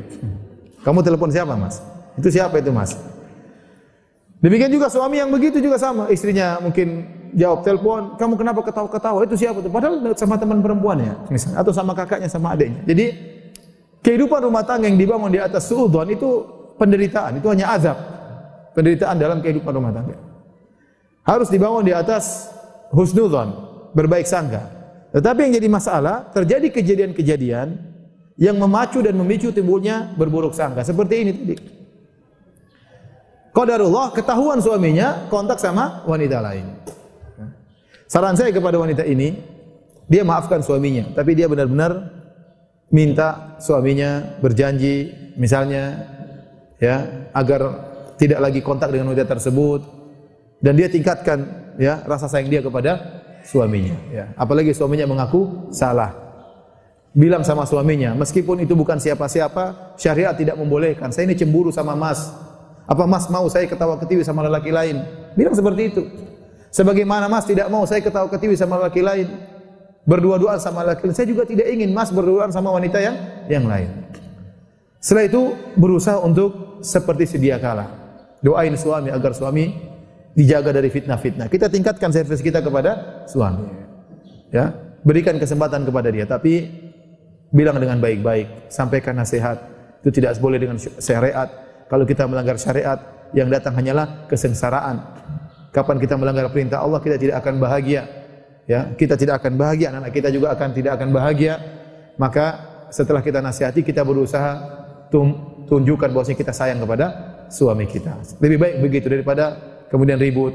[SPEAKER 1] Kamu telepon siapa mas? Itu siapa itu mas? Demikian juga suami yang begitu juga sama. Istrinya mungkin jawab telepon, kamu kenapa ketawa-ketawa? Itu siapa tuh? Padahal sama teman perempuannya, misalnya, atau sama kakaknya, sama adiknya. Jadi kehidupan rumah tangga yang dibangun di atas suudon itu penderitaan, itu hanya azab penderitaan dalam kehidupan rumah tangga. Harus dibangun di atas husnudzon, berbaik sangka. Tetapi yang jadi masalah, terjadi kejadian-kejadian yang memacu dan memicu timbulnya berburuk sangka. Seperti ini tadi. Qadarullah ketahuan suaminya kontak sama wanita lain. Saran saya kepada wanita ini, dia maafkan suaminya, tapi dia benar-benar minta suaminya berjanji misalnya ya agar tidak lagi kontak dengan wanita tersebut. Dan dia tingkatkan ya rasa sayang dia kepada suaminya ya. Apalagi suaminya mengaku salah. Bilang sama suaminya meskipun itu bukan siapa-siapa syariat tidak membolehkan. Saya ini cemburu sama mas. Apa mas mau saya ketawa ketiwi sama lelaki lain? Bilang seperti itu. Sebagaimana mas tidak mau saya ketawa ketiwi sama lelaki lain berdua-duaan sama lelaki lain. Saya juga tidak ingin mas berdua sama wanita yang yang lain. Setelah itu berusaha untuk seperti sedia kala Doain suami agar suami dijaga dari fitnah-fitnah. Kita tingkatkan servis kita kepada suami. Ya, berikan kesempatan kepada dia, tapi bilang dengan baik-baik, sampaikan nasihat. Itu tidak boleh dengan syariat. Kalau kita melanggar syariat, yang datang hanyalah kesengsaraan. Kapan kita melanggar perintah Allah, kita tidak akan bahagia. Ya, kita tidak akan bahagia, anak-anak kita juga akan tidak akan bahagia. Maka setelah kita nasihati, kita berusaha tunjukkan bahwasanya kita sayang kepada suami kita. Lebih baik begitu daripada kemudian ribut,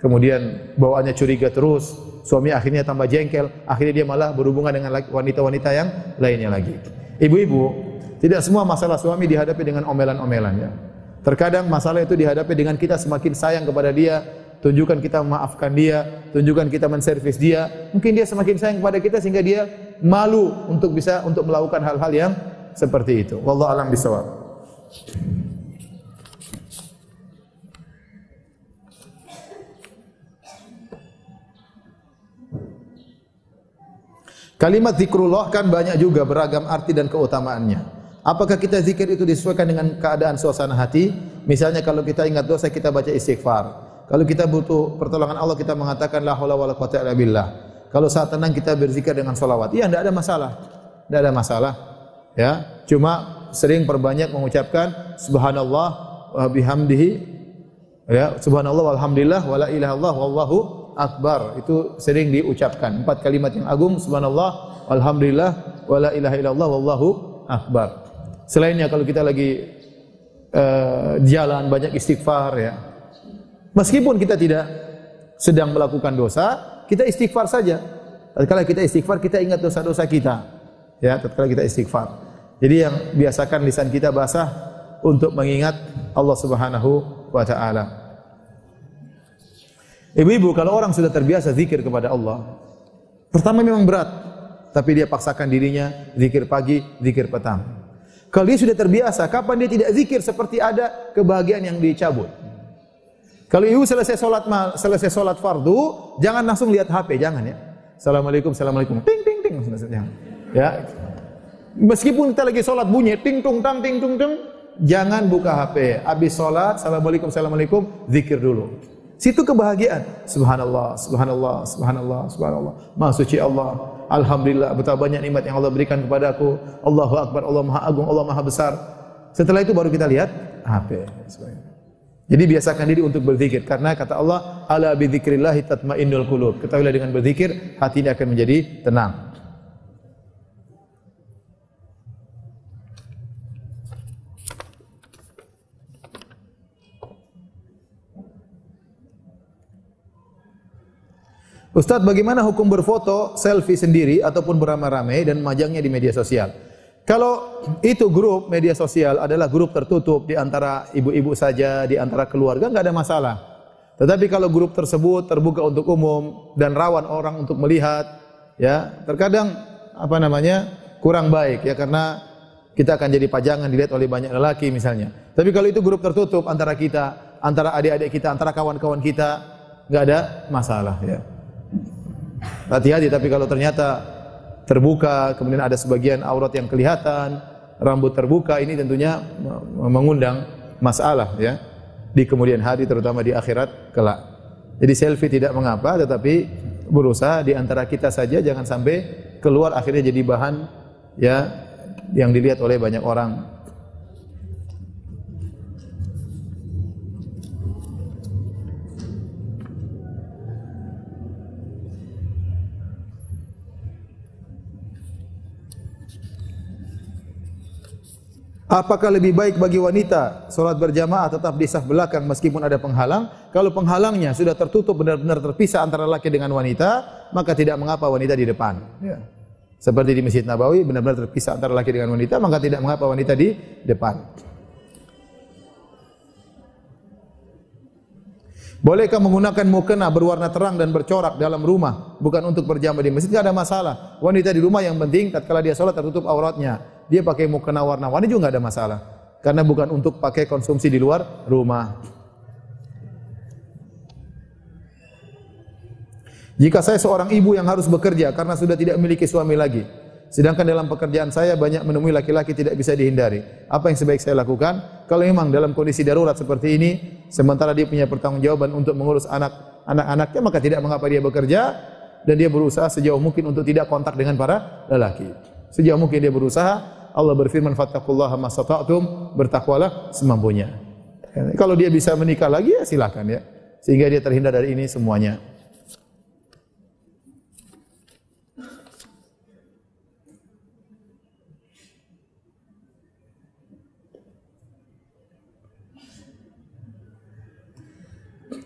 [SPEAKER 1] kemudian bawaannya curiga terus, suami akhirnya tambah jengkel, akhirnya dia malah berhubungan dengan wanita-wanita yang lainnya lagi. Ibu-ibu, tidak semua masalah suami dihadapi dengan omelan-omelan ya. Terkadang masalah itu dihadapi dengan kita semakin sayang kepada dia, tunjukkan kita memaafkan dia, tunjukkan kita menservis dia. Mungkin dia semakin sayang kepada kita sehingga dia malu untuk bisa untuk melakukan hal-hal yang seperti itu. Wallahu alam bisawab. Kalimat zikrullah kan banyak juga beragam arti dan keutamaannya. Apakah kita zikir itu disesuaikan dengan keadaan suasana hati? Misalnya kalau kita ingat dosa kita baca istighfar. Kalau kita butuh pertolongan Allah kita mengatakan la haula wala quwata illa billah. Kalau saat tenang kita berzikir dengan solawat. Iya, tidak ada masalah. Tidak ada masalah. Ya, cuma sering perbanyak mengucapkan subhanallah wa bihamdihi ya subhanallah walhamdulillah wala ilaha illallah wallahu akbar. Itu sering diucapkan. Empat kalimat yang agung subhanallah alhamdulillah wala ilaha illallah wallahu akbar. Selainnya kalau kita lagi uh, jalan banyak istighfar ya. Meskipun kita tidak sedang melakukan dosa kita istighfar saja. Tatkala kita istighfar kita ingat dosa-dosa kita. Ya tatkala kita istighfar. Jadi yang biasakan lisan kita basah untuk mengingat Allah Subhanahu wa taala Ibu-ibu kalau orang sudah terbiasa zikir kepada Allah, pertama memang berat, tapi dia paksakan dirinya zikir pagi, zikir petang. Kalau dia sudah terbiasa, kapan dia tidak zikir seperti ada kebahagiaan yang dicabut. Kalau ibu selesai sholat selesai sholat fardu, jangan langsung lihat HP, jangan ya. Assalamualaikum, Assalamualaikum. Ting ting ting. Jangan. Ya. Meskipun kita lagi sholat bunyi ting tung tang ting tung tung, jangan buka HP. Habis sholat, Assalamualaikum, Assalamualaikum, zikir dulu. Situ kebahagiaan. Subhanallah, subhanallah, subhanallah, subhanallah. Maha suci Allah. Alhamdulillah betapa banyak nikmat yang Allah berikan kepadaku. Allahu Akbar, Allah Maha Agung, Allah Maha Besar. Setelah itu baru kita lihat HP. Jadi biasakan diri untuk berzikir karena kata Allah, ala bi dzikrillah tatmainnul qulub. Ketahuilah dengan berzikir hati ini akan menjadi tenang. Ustadz, bagaimana hukum berfoto selfie sendiri ataupun beramai-ramai dan memajangnya di media sosial? Kalau itu grup media sosial adalah grup tertutup di antara ibu-ibu saja, di antara keluarga, nggak ada masalah. Tetapi kalau grup tersebut terbuka untuk umum dan rawan orang untuk melihat, ya terkadang apa namanya kurang baik ya karena kita akan jadi pajangan dilihat oleh banyak lelaki misalnya. Tapi kalau itu grup tertutup antara kita, antara adik-adik kita, antara kawan-kawan kita, nggak ada masalah ya. Hati-hati tapi kalau ternyata terbuka, kemudian ada sebagian aurat yang kelihatan, rambut terbuka, ini tentunya mengundang masalah ya di kemudian hari terutama di akhirat kelak. Jadi selfie tidak mengapa tetapi berusaha di antara kita saja jangan sampai keluar akhirnya jadi bahan ya yang dilihat oleh banyak orang. Apakah lebih baik bagi wanita solat berjamaah tetap di saf belakang meskipun ada penghalang? Kalau penghalangnya sudah tertutup benar-benar terpisah antara laki dengan wanita, maka tidak mengapa wanita di depan. Ya. Seperti di Masjid Nabawi benar-benar terpisah antara laki dengan wanita, maka tidak mengapa wanita di depan. Bolehkah menggunakan mukena berwarna terang dan bercorak dalam rumah bukan untuk berjamaah di masjid? Tidak ada masalah. Wanita di rumah yang penting tatkala dia sholat tertutup auratnya dia pakai mukena warna-warni juga nggak ada masalah. Karena bukan untuk pakai konsumsi di luar rumah. Jika saya seorang ibu yang harus bekerja karena sudah tidak memiliki suami lagi, sedangkan dalam pekerjaan saya banyak menemui laki-laki tidak bisa dihindari. Apa yang sebaik saya lakukan? Kalau memang dalam kondisi darurat seperti ini, sementara dia punya pertanggungjawaban untuk mengurus anak anak-anaknya, maka tidak mengapa dia bekerja dan dia berusaha sejauh mungkin untuk tidak kontak dengan para lelaki. Sejauh mungkin dia berusaha Allah berfirman fattaqullaha masata'tum, bertakwalah semampunya. Kalau dia bisa menikah lagi ya silakan ya. Sehingga dia terhindar dari ini semuanya.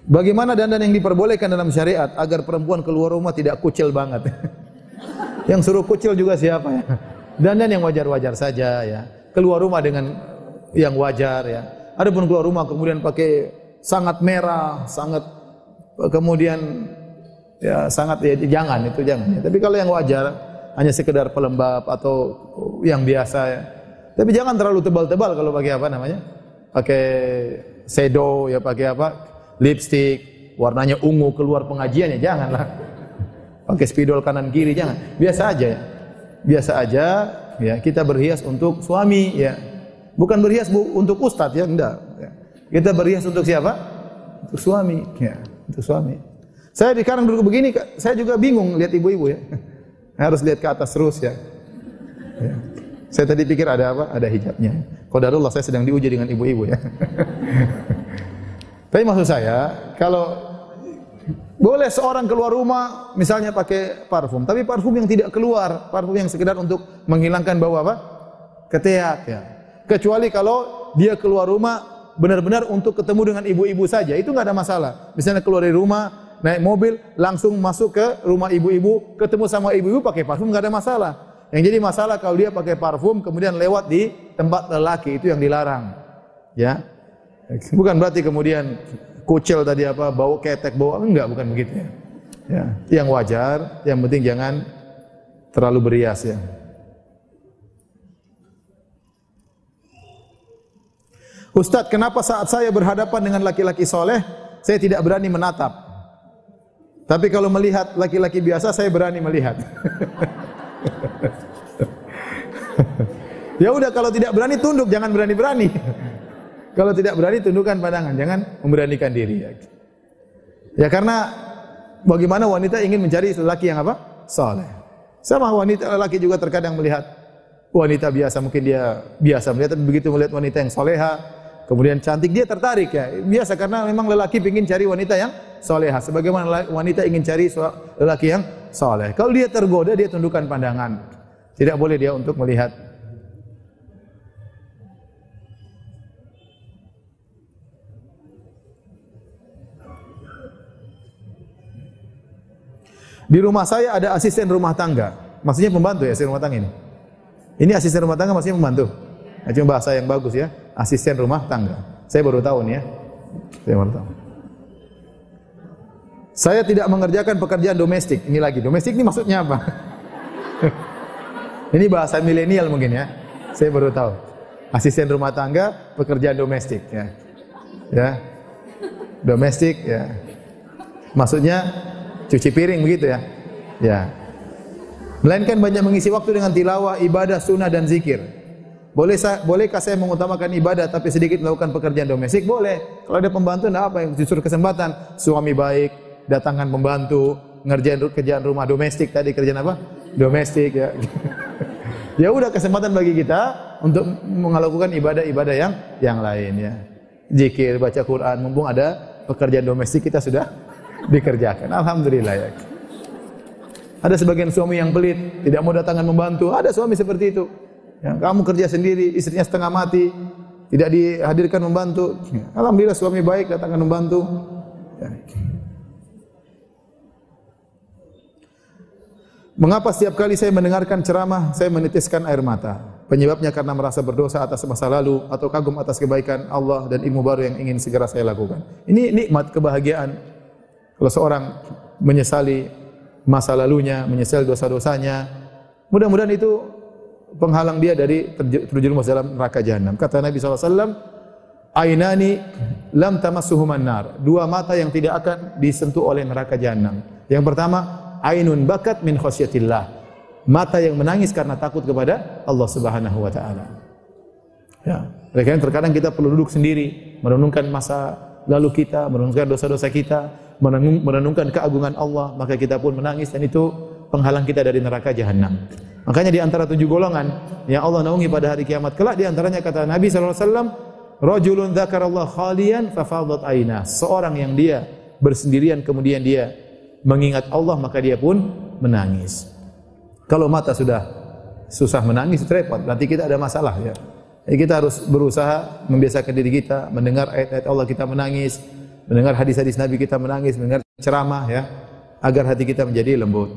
[SPEAKER 1] Bagaimana dandan yang diperbolehkan dalam syariat agar perempuan keluar rumah tidak kucil banget? yang suruh kucil juga siapa ya? Dandan yang wajar-wajar saja ya. Keluar rumah dengan yang wajar ya. Adapun keluar rumah kemudian pakai sangat merah, sangat kemudian ya sangat ya jangan itu jangan. Ya. Tapi kalau yang wajar hanya sekedar pelembab atau yang biasa ya. Tapi jangan terlalu tebal-tebal kalau pakai apa namanya? Pakai sedo ya pakai apa? Lipstick warnanya ungu keluar pengajian ya janganlah. Pakai spidol kanan kiri jangan. Biasa aja ya. Biasa aja ya kita berhias untuk suami ya. Bukan berhias bu, untuk ustadz ya enggak ya. kita berhias untuk siapa? Untuk suami ya untuk suami. Saya di sekarang duduk begini saya juga bingung lihat ibu-ibu ya. Harus lihat ke atas terus ya, ya. saya tadi pikir ada apa? Ada hijabnya. Qadarullah saya sedang diuji dengan ibu-ibu ya tapi maksud saya kalau boleh seorang keluar rumah misalnya pakai parfum, tapi parfum yang tidak keluar, parfum yang sekedar untuk menghilangkan bau apa? Keteak ya. Kecuali kalau dia keluar rumah benar-benar untuk ketemu dengan ibu-ibu saja, itu nggak ada masalah. Misalnya keluar dari rumah, naik mobil, langsung masuk ke rumah ibu-ibu, ketemu sama ibu-ibu pakai parfum nggak ada masalah. Yang jadi masalah kalau dia pakai parfum kemudian lewat di tempat lelaki itu yang dilarang. Ya. Bukan berarti kemudian kucil tadi apa, bau ketek, bau enggak, bukan begitu ya. Ya, yang wajar, yang penting jangan terlalu berias ya. Ustadz, kenapa saat saya berhadapan dengan laki-laki soleh, saya tidak berani menatap? Tapi kalau melihat laki-laki biasa saya berani melihat. ya udah kalau tidak berani tunduk, jangan berani-berani. Kalau tidak berani tundukkan pandangan, jangan memberanikan diri. Ya, ya karena bagaimana wanita ingin mencari lelaki yang apa? Saleh. Sama wanita lelaki juga terkadang melihat wanita biasa mungkin dia biasa melihat tapi begitu melihat wanita yang soleha kemudian cantik dia tertarik ya biasa karena memang lelaki ingin cari wanita yang soleha sebagaimana wanita ingin cari lelaki yang soleh kalau dia tergoda dia tundukkan pandangan tidak boleh dia untuk melihat Di rumah saya ada asisten rumah tangga. Maksudnya pembantu ya asisten rumah tangga ini. Ini asisten rumah tangga maksudnya membantu. Nah, cuma bahasa yang bagus ya, asisten rumah tangga. Saya baru tahu nih ya. Saya baru tahu. Saya tidak mengerjakan pekerjaan domestik. Ini lagi, domestik ini maksudnya apa? ini bahasa milenial mungkin ya. Saya baru tahu. Asisten rumah tangga, pekerjaan domestik ya. Ya. Domestik ya. Maksudnya cuci piring begitu ya. Ya. Melainkan banyak mengisi waktu dengan tilawah, ibadah, sunnah dan zikir. Boleh saya, bolehkah saya mengutamakan ibadah tapi sedikit melakukan pekerjaan domestik? Boleh. Kalau ada pembantu enggak apa yang justru kesempatan. Suami baik, datangkan pembantu, ngerjain kerjaan rumah domestik tadi kerjaan apa? Domestik ya. ya udah kesempatan bagi kita untuk melakukan ibadah-ibadah yang yang lain ya. Zikir, baca Quran, mumpung ada pekerjaan domestik kita sudah dikerjakan. Alhamdulillah ya. Ada sebagian suami yang pelit, tidak mau datangkan membantu. Ada suami seperti itu. Ya, kamu kerja sendiri, istrinya setengah mati, tidak dihadirkan membantu. Alhamdulillah suami baik datangkan membantu. Ya. Mengapa setiap kali saya mendengarkan ceramah, saya menitiskan air mata? Penyebabnya karena merasa berdosa atas masa lalu atau kagum atas kebaikan Allah dan ilmu baru yang ingin segera saya lakukan. Ini nikmat kebahagiaan. Kalau seorang menyesali masa lalunya, menyesal dosa-dosanya. Mudah-mudahan itu penghalang dia dari terjerumus dalam neraka jahanam. Kata Nabi SAW, Ainani lam tamassuhuman nar. Dua mata yang tidak akan disentuh oleh neraka jahanam. Yang pertama, ainun bakat min khasyatillah. Mata yang menangis karena takut kepada Allah Subhanahu wa taala. Ya, karena terkadang kita perlu duduk sendiri, merenungkan masa lalu kita, merenungkan dosa-dosa kita, merenungkan keagungan Allah, maka kita pun menangis dan itu penghalang kita dari neraka jahanam. Makanya di antara tujuh golongan yang Allah naungi pada hari kiamat kelak di antaranya kata Nabi sallallahu alaihi wasallam, "Rajulun dzakarallahu khalian fafadat aina." Seorang yang dia bersendirian kemudian dia mengingat Allah maka dia pun menangis. Kalau mata sudah susah menangis repot, berarti kita ada masalah ya. Jadi kita harus berusaha membiasakan diri kita mendengar ayat-ayat Allah kita menangis, mendengar hadis-hadis Nabi kita menangis, mendengar ceramah ya, agar hati kita menjadi lembut.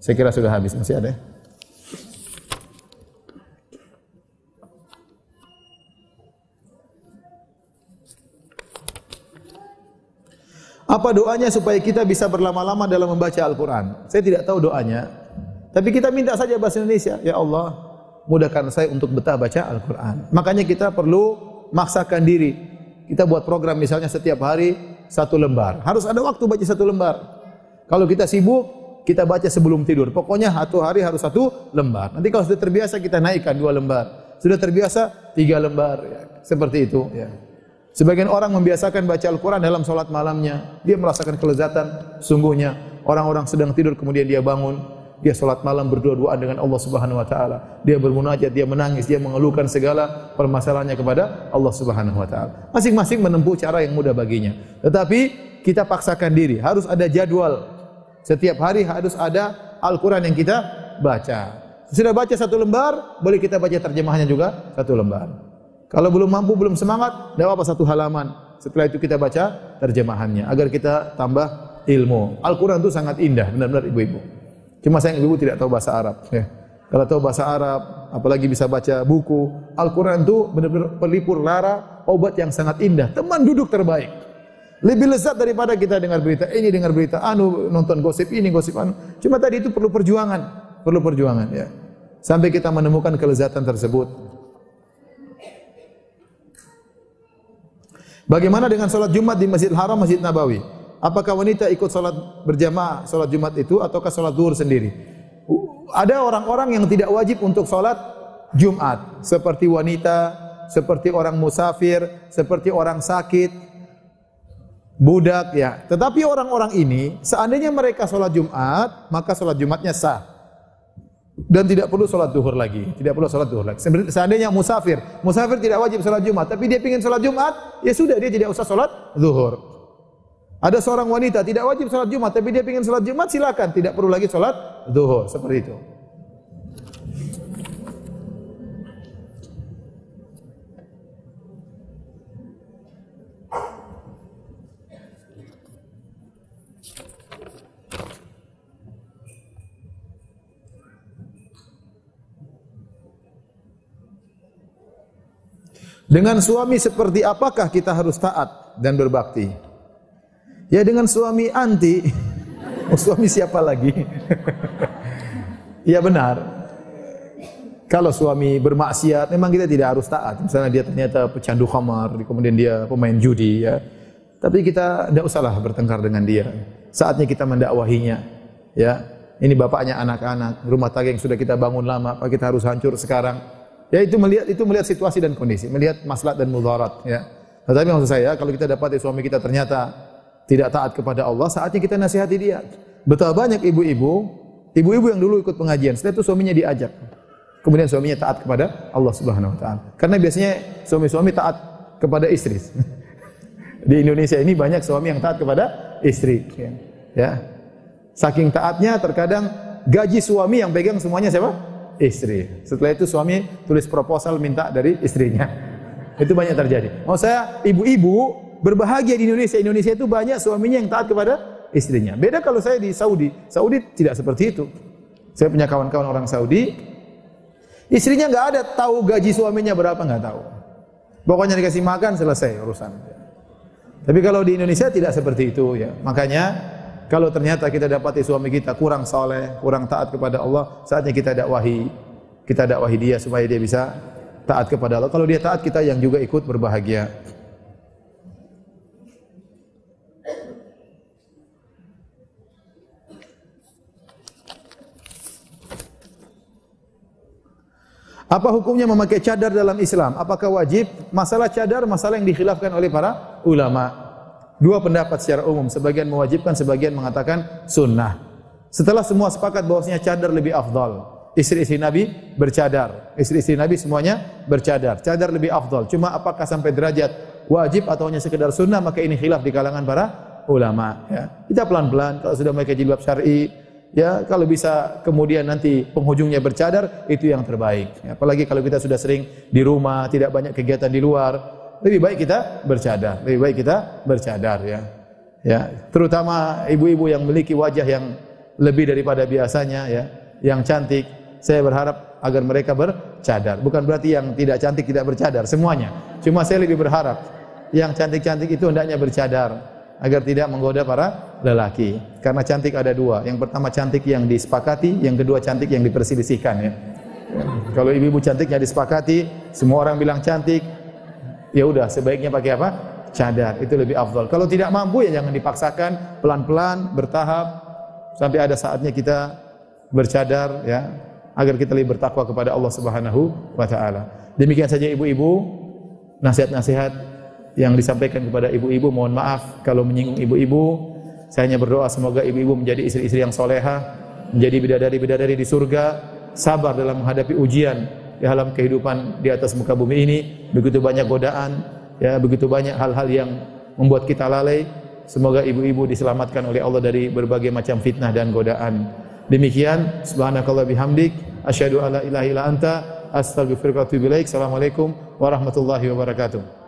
[SPEAKER 1] Saya kira sudah habis, masih ada ya? Apa doanya supaya kita bisa berlama-lama dalam membaca Al-Quran? Saya tidak tahu doanya, tapi kita minta saja bahasa Indonesia. Ya Allah, mudahkan saya untuk betah baca Al-Quran. Makanya kita perlu maksakan diri. Kita buat program misalnya setiap hari satu lembar. Harus ada waktu baca satu lembar. Kalau kita sibuk, kita baca sebelum tidur. Pokoknya satu hari harus satu lembar. Nanti kalau sudah terbiasa kita naikkan dua lembar. Sudah terbiasa tiga lembar. Ya. Seperti itu. Ya. Sebagian orang membiasakan baca Al-Quran dalam sholat malamnya. Dia merasakan kelezatan sungguhnya. Orang-orang sedang tidur kemudian dia bangun dia salat malam berdua-duaan dengan Allah Subhanahu wa taala. Dia bermunajat, dia menangis, dia mengeluhkan segala permasalahannya kepada Allah Subhanahu wa taala. Masing-masing menempuh cara yang mudah baginya. Tetapi kita paksakan diri, harus ada jadwal. Setiap hari harus ada Al-Qur'an yang kita baca. Sudah baca satu lembar, boleh kita baca terjemahannya juga satu lembar. Kalau belum mampu, belum semangat, tidak apa satu halaman. Setelah itu kita baca terjemahannya agar kita tambah ilmu. Al-Quran itu sangat indah, benar-benar ibu-ibu. Cuma saya ibu tidak tahu bahasa Arab. Ya. Kalau tahu bahasa Arab, apalagi bisa baca buku, Al-Quran itu benar-benar pelipur lara, obat yang sangat indah, teman duduk terbaik. Lebih lezat daripada kita dengar berita ini, dengar berita anu, nonton gosip ini, gosip anu. Cuma tadi itu perlu perjuangan, perlu perjuangan ya. Sampai kita menemukan kelezatan tersebut. Bagaimana dengan salat Jumat di Masjid Haram, Masjid Nabawi? Apakah wanita ikut salat berjamaah salat Jumat itu ataukah salat zuhur sendiri? Ada orang-orang yang tidak wajib untuk salat Jumat seperti wanita, seperti orang musafir, seperti orang sakit, budak ya. Tetapi orang-orang ini seandainya mereka salat Jumat, maka salat Jumatnya sah dan tidak perlu sholat duhur lagi. Tidak perlu sholat duhur lagi. Seandainya musafir, musafir tidak wajib sholat Jumat, tapi dia ingin sholat Jumat, ya sudah dia tidak usah sholat duhur. Ada seorang wanita tidak wajib sholat Jumat, tapi dia ingin sholat Jumat, silakan. Tidak perlu lagi sholat duhur. Seperti itu. Dengan suami seperti apakah kita harus taat dan berbakti? Ya dengan suami anti. Oh, suami siapa lagi? ya benar. Kalau suami bermaksiat, memang kita tidak harus taat. Misalnya dia ternyata pecandu khamar, kemudian dia pemain judi, ya. Tapi kita tidak usahlah bertengkar dengan dia. Saatnya kita mendakwahinya, ya. Ini bapaknya anak-anak, rumah tangga yang sudah kita bangun lama, apa kita harus hancur sekarang? Ya itu melihat itu melihat situasi dan kondisi, melihat maslahat dan mudarat ya. Tetapi maksud saya kalau kita dapat suami kita ternyata tidak taat kepada Allah, saatnya kita nasihati dia. Betapa banyak ibu-ibu, ibu-ibu yang dulu ikut pengajian, setelah itu suaminya diajak. Kemudian suaminya taat kepada Allah Subhanahu wa taala. Karena biasanya suami-suami taat kepada istri. Di Indonesia ini banyak suami yang taat kepada istri, ya. Saking taatnya terkadang gaji suami yang pegang semuanya siapa? istri. Setelah itu suami tulis proposal minta dari istrinya. Itu banyak terjadi. Mau saya ibu-ibu berbahagia di Indonesia. Indonesia itu banyak suaminya yang taat kepada istrinya. Beda kalau saya di Saudi. Saudi tidak seperti itu. Saya punya kawan-kawan orang Saudi, istrinya nggak ada tahu gaji suaminya berapa nggak tahu. Pokoknya dikasih makan selesai urusan. Tapi kalau di Indonesia tidak seperti itu ya. Makanya kalau ternyata kita dapati suami kita kurang soleh, kurang taat kepada Allah, saatnya kita dakwahi, kita dakwahi dia supaya dia bisa taat kepada Allah. Kalau dia taat, kita yang juga ikut berbahagia. Apa hukumnya memakai cadar dalam Islam? Apakah wajib? Masalah cadar, masalah yang dikhilafkan oleh para ulama. Dua pendapat secara umum, sebagian mewajibkan, sebagian mengatakan sunnah. Setelah semua sepakat bahwasanya cadar lebih afdal. Istri-istri Nabi bercadar. Istri-istri Nabi semuanya bercadar. Cadar lebih afdal. Cuma apakah sampai derajat wajib atau hanya sekedar sunnah, maka ini khilaf di kalangan para ulama. Ya. Kita pelan-pelan, kalau sudah memakai jilbab syar'i, ya kalau bisa kemudian nanti penghujungnya bercadar, itu yang terbaik. Ya, apalagi kalau kita sudah sering di rumah, tidak banyak kegiatan di luar, lebih baik kita bercadar, lebih baik kita bercadar ya. Ya, terutama ibu-ibu yang memiliki wajah yang lebih daripada biasanya ya, yang cantik. Saya berharap agar mereka bercadar. Bukan berarti yang tidak cantik tidak bercadar, semuanya. Cuma saya lebih berharap yang cantik-cantik itu hendaknya bercadar agar tidak menggoda para lelaki. Karena cantik ada dua. Yang pertama cantik yang disepakati, yang kedua cantik yang diperselisihkan ya. Kalau ibu-ibu cantiknya disepakati, semua orang bilang cantik, ya udah sebaiknya pakai apa? Cadar. Itu lebih afdal. Kalau tidak mampu ya jangan dipaksakan, pelan-pelan, bertahap sampai ada saatnya kita bercadar ya, agar kita lebih bertakwa kepada Allah Subhanahu wa taala. Demikian saja ibu-ibu, nasihat-nasihat yang disampaikan kepada ibu-ibu. Mohon maaf kalau menyinggung ibu-ibu. Saya hanya berdoa semoga ibu-ibu menjadi istri-istri yang soleha, menjadi bidadari-bidadari di surga, sabar dalam menghadapi ujian, di alam kehidupan di atas muka bumi ini begitu banyak godaan ya begitu banyak hal-hal yang membuat kita lalai semoga ibu-ibu diselamatkan oleh Allah dari berbagai macam fitnah dan godaan demikian subhanakallah bihamdik asyhadu alla ilaha illa anta astaghfiruka wa assalamualaikum warahmatullahi wabarakatuh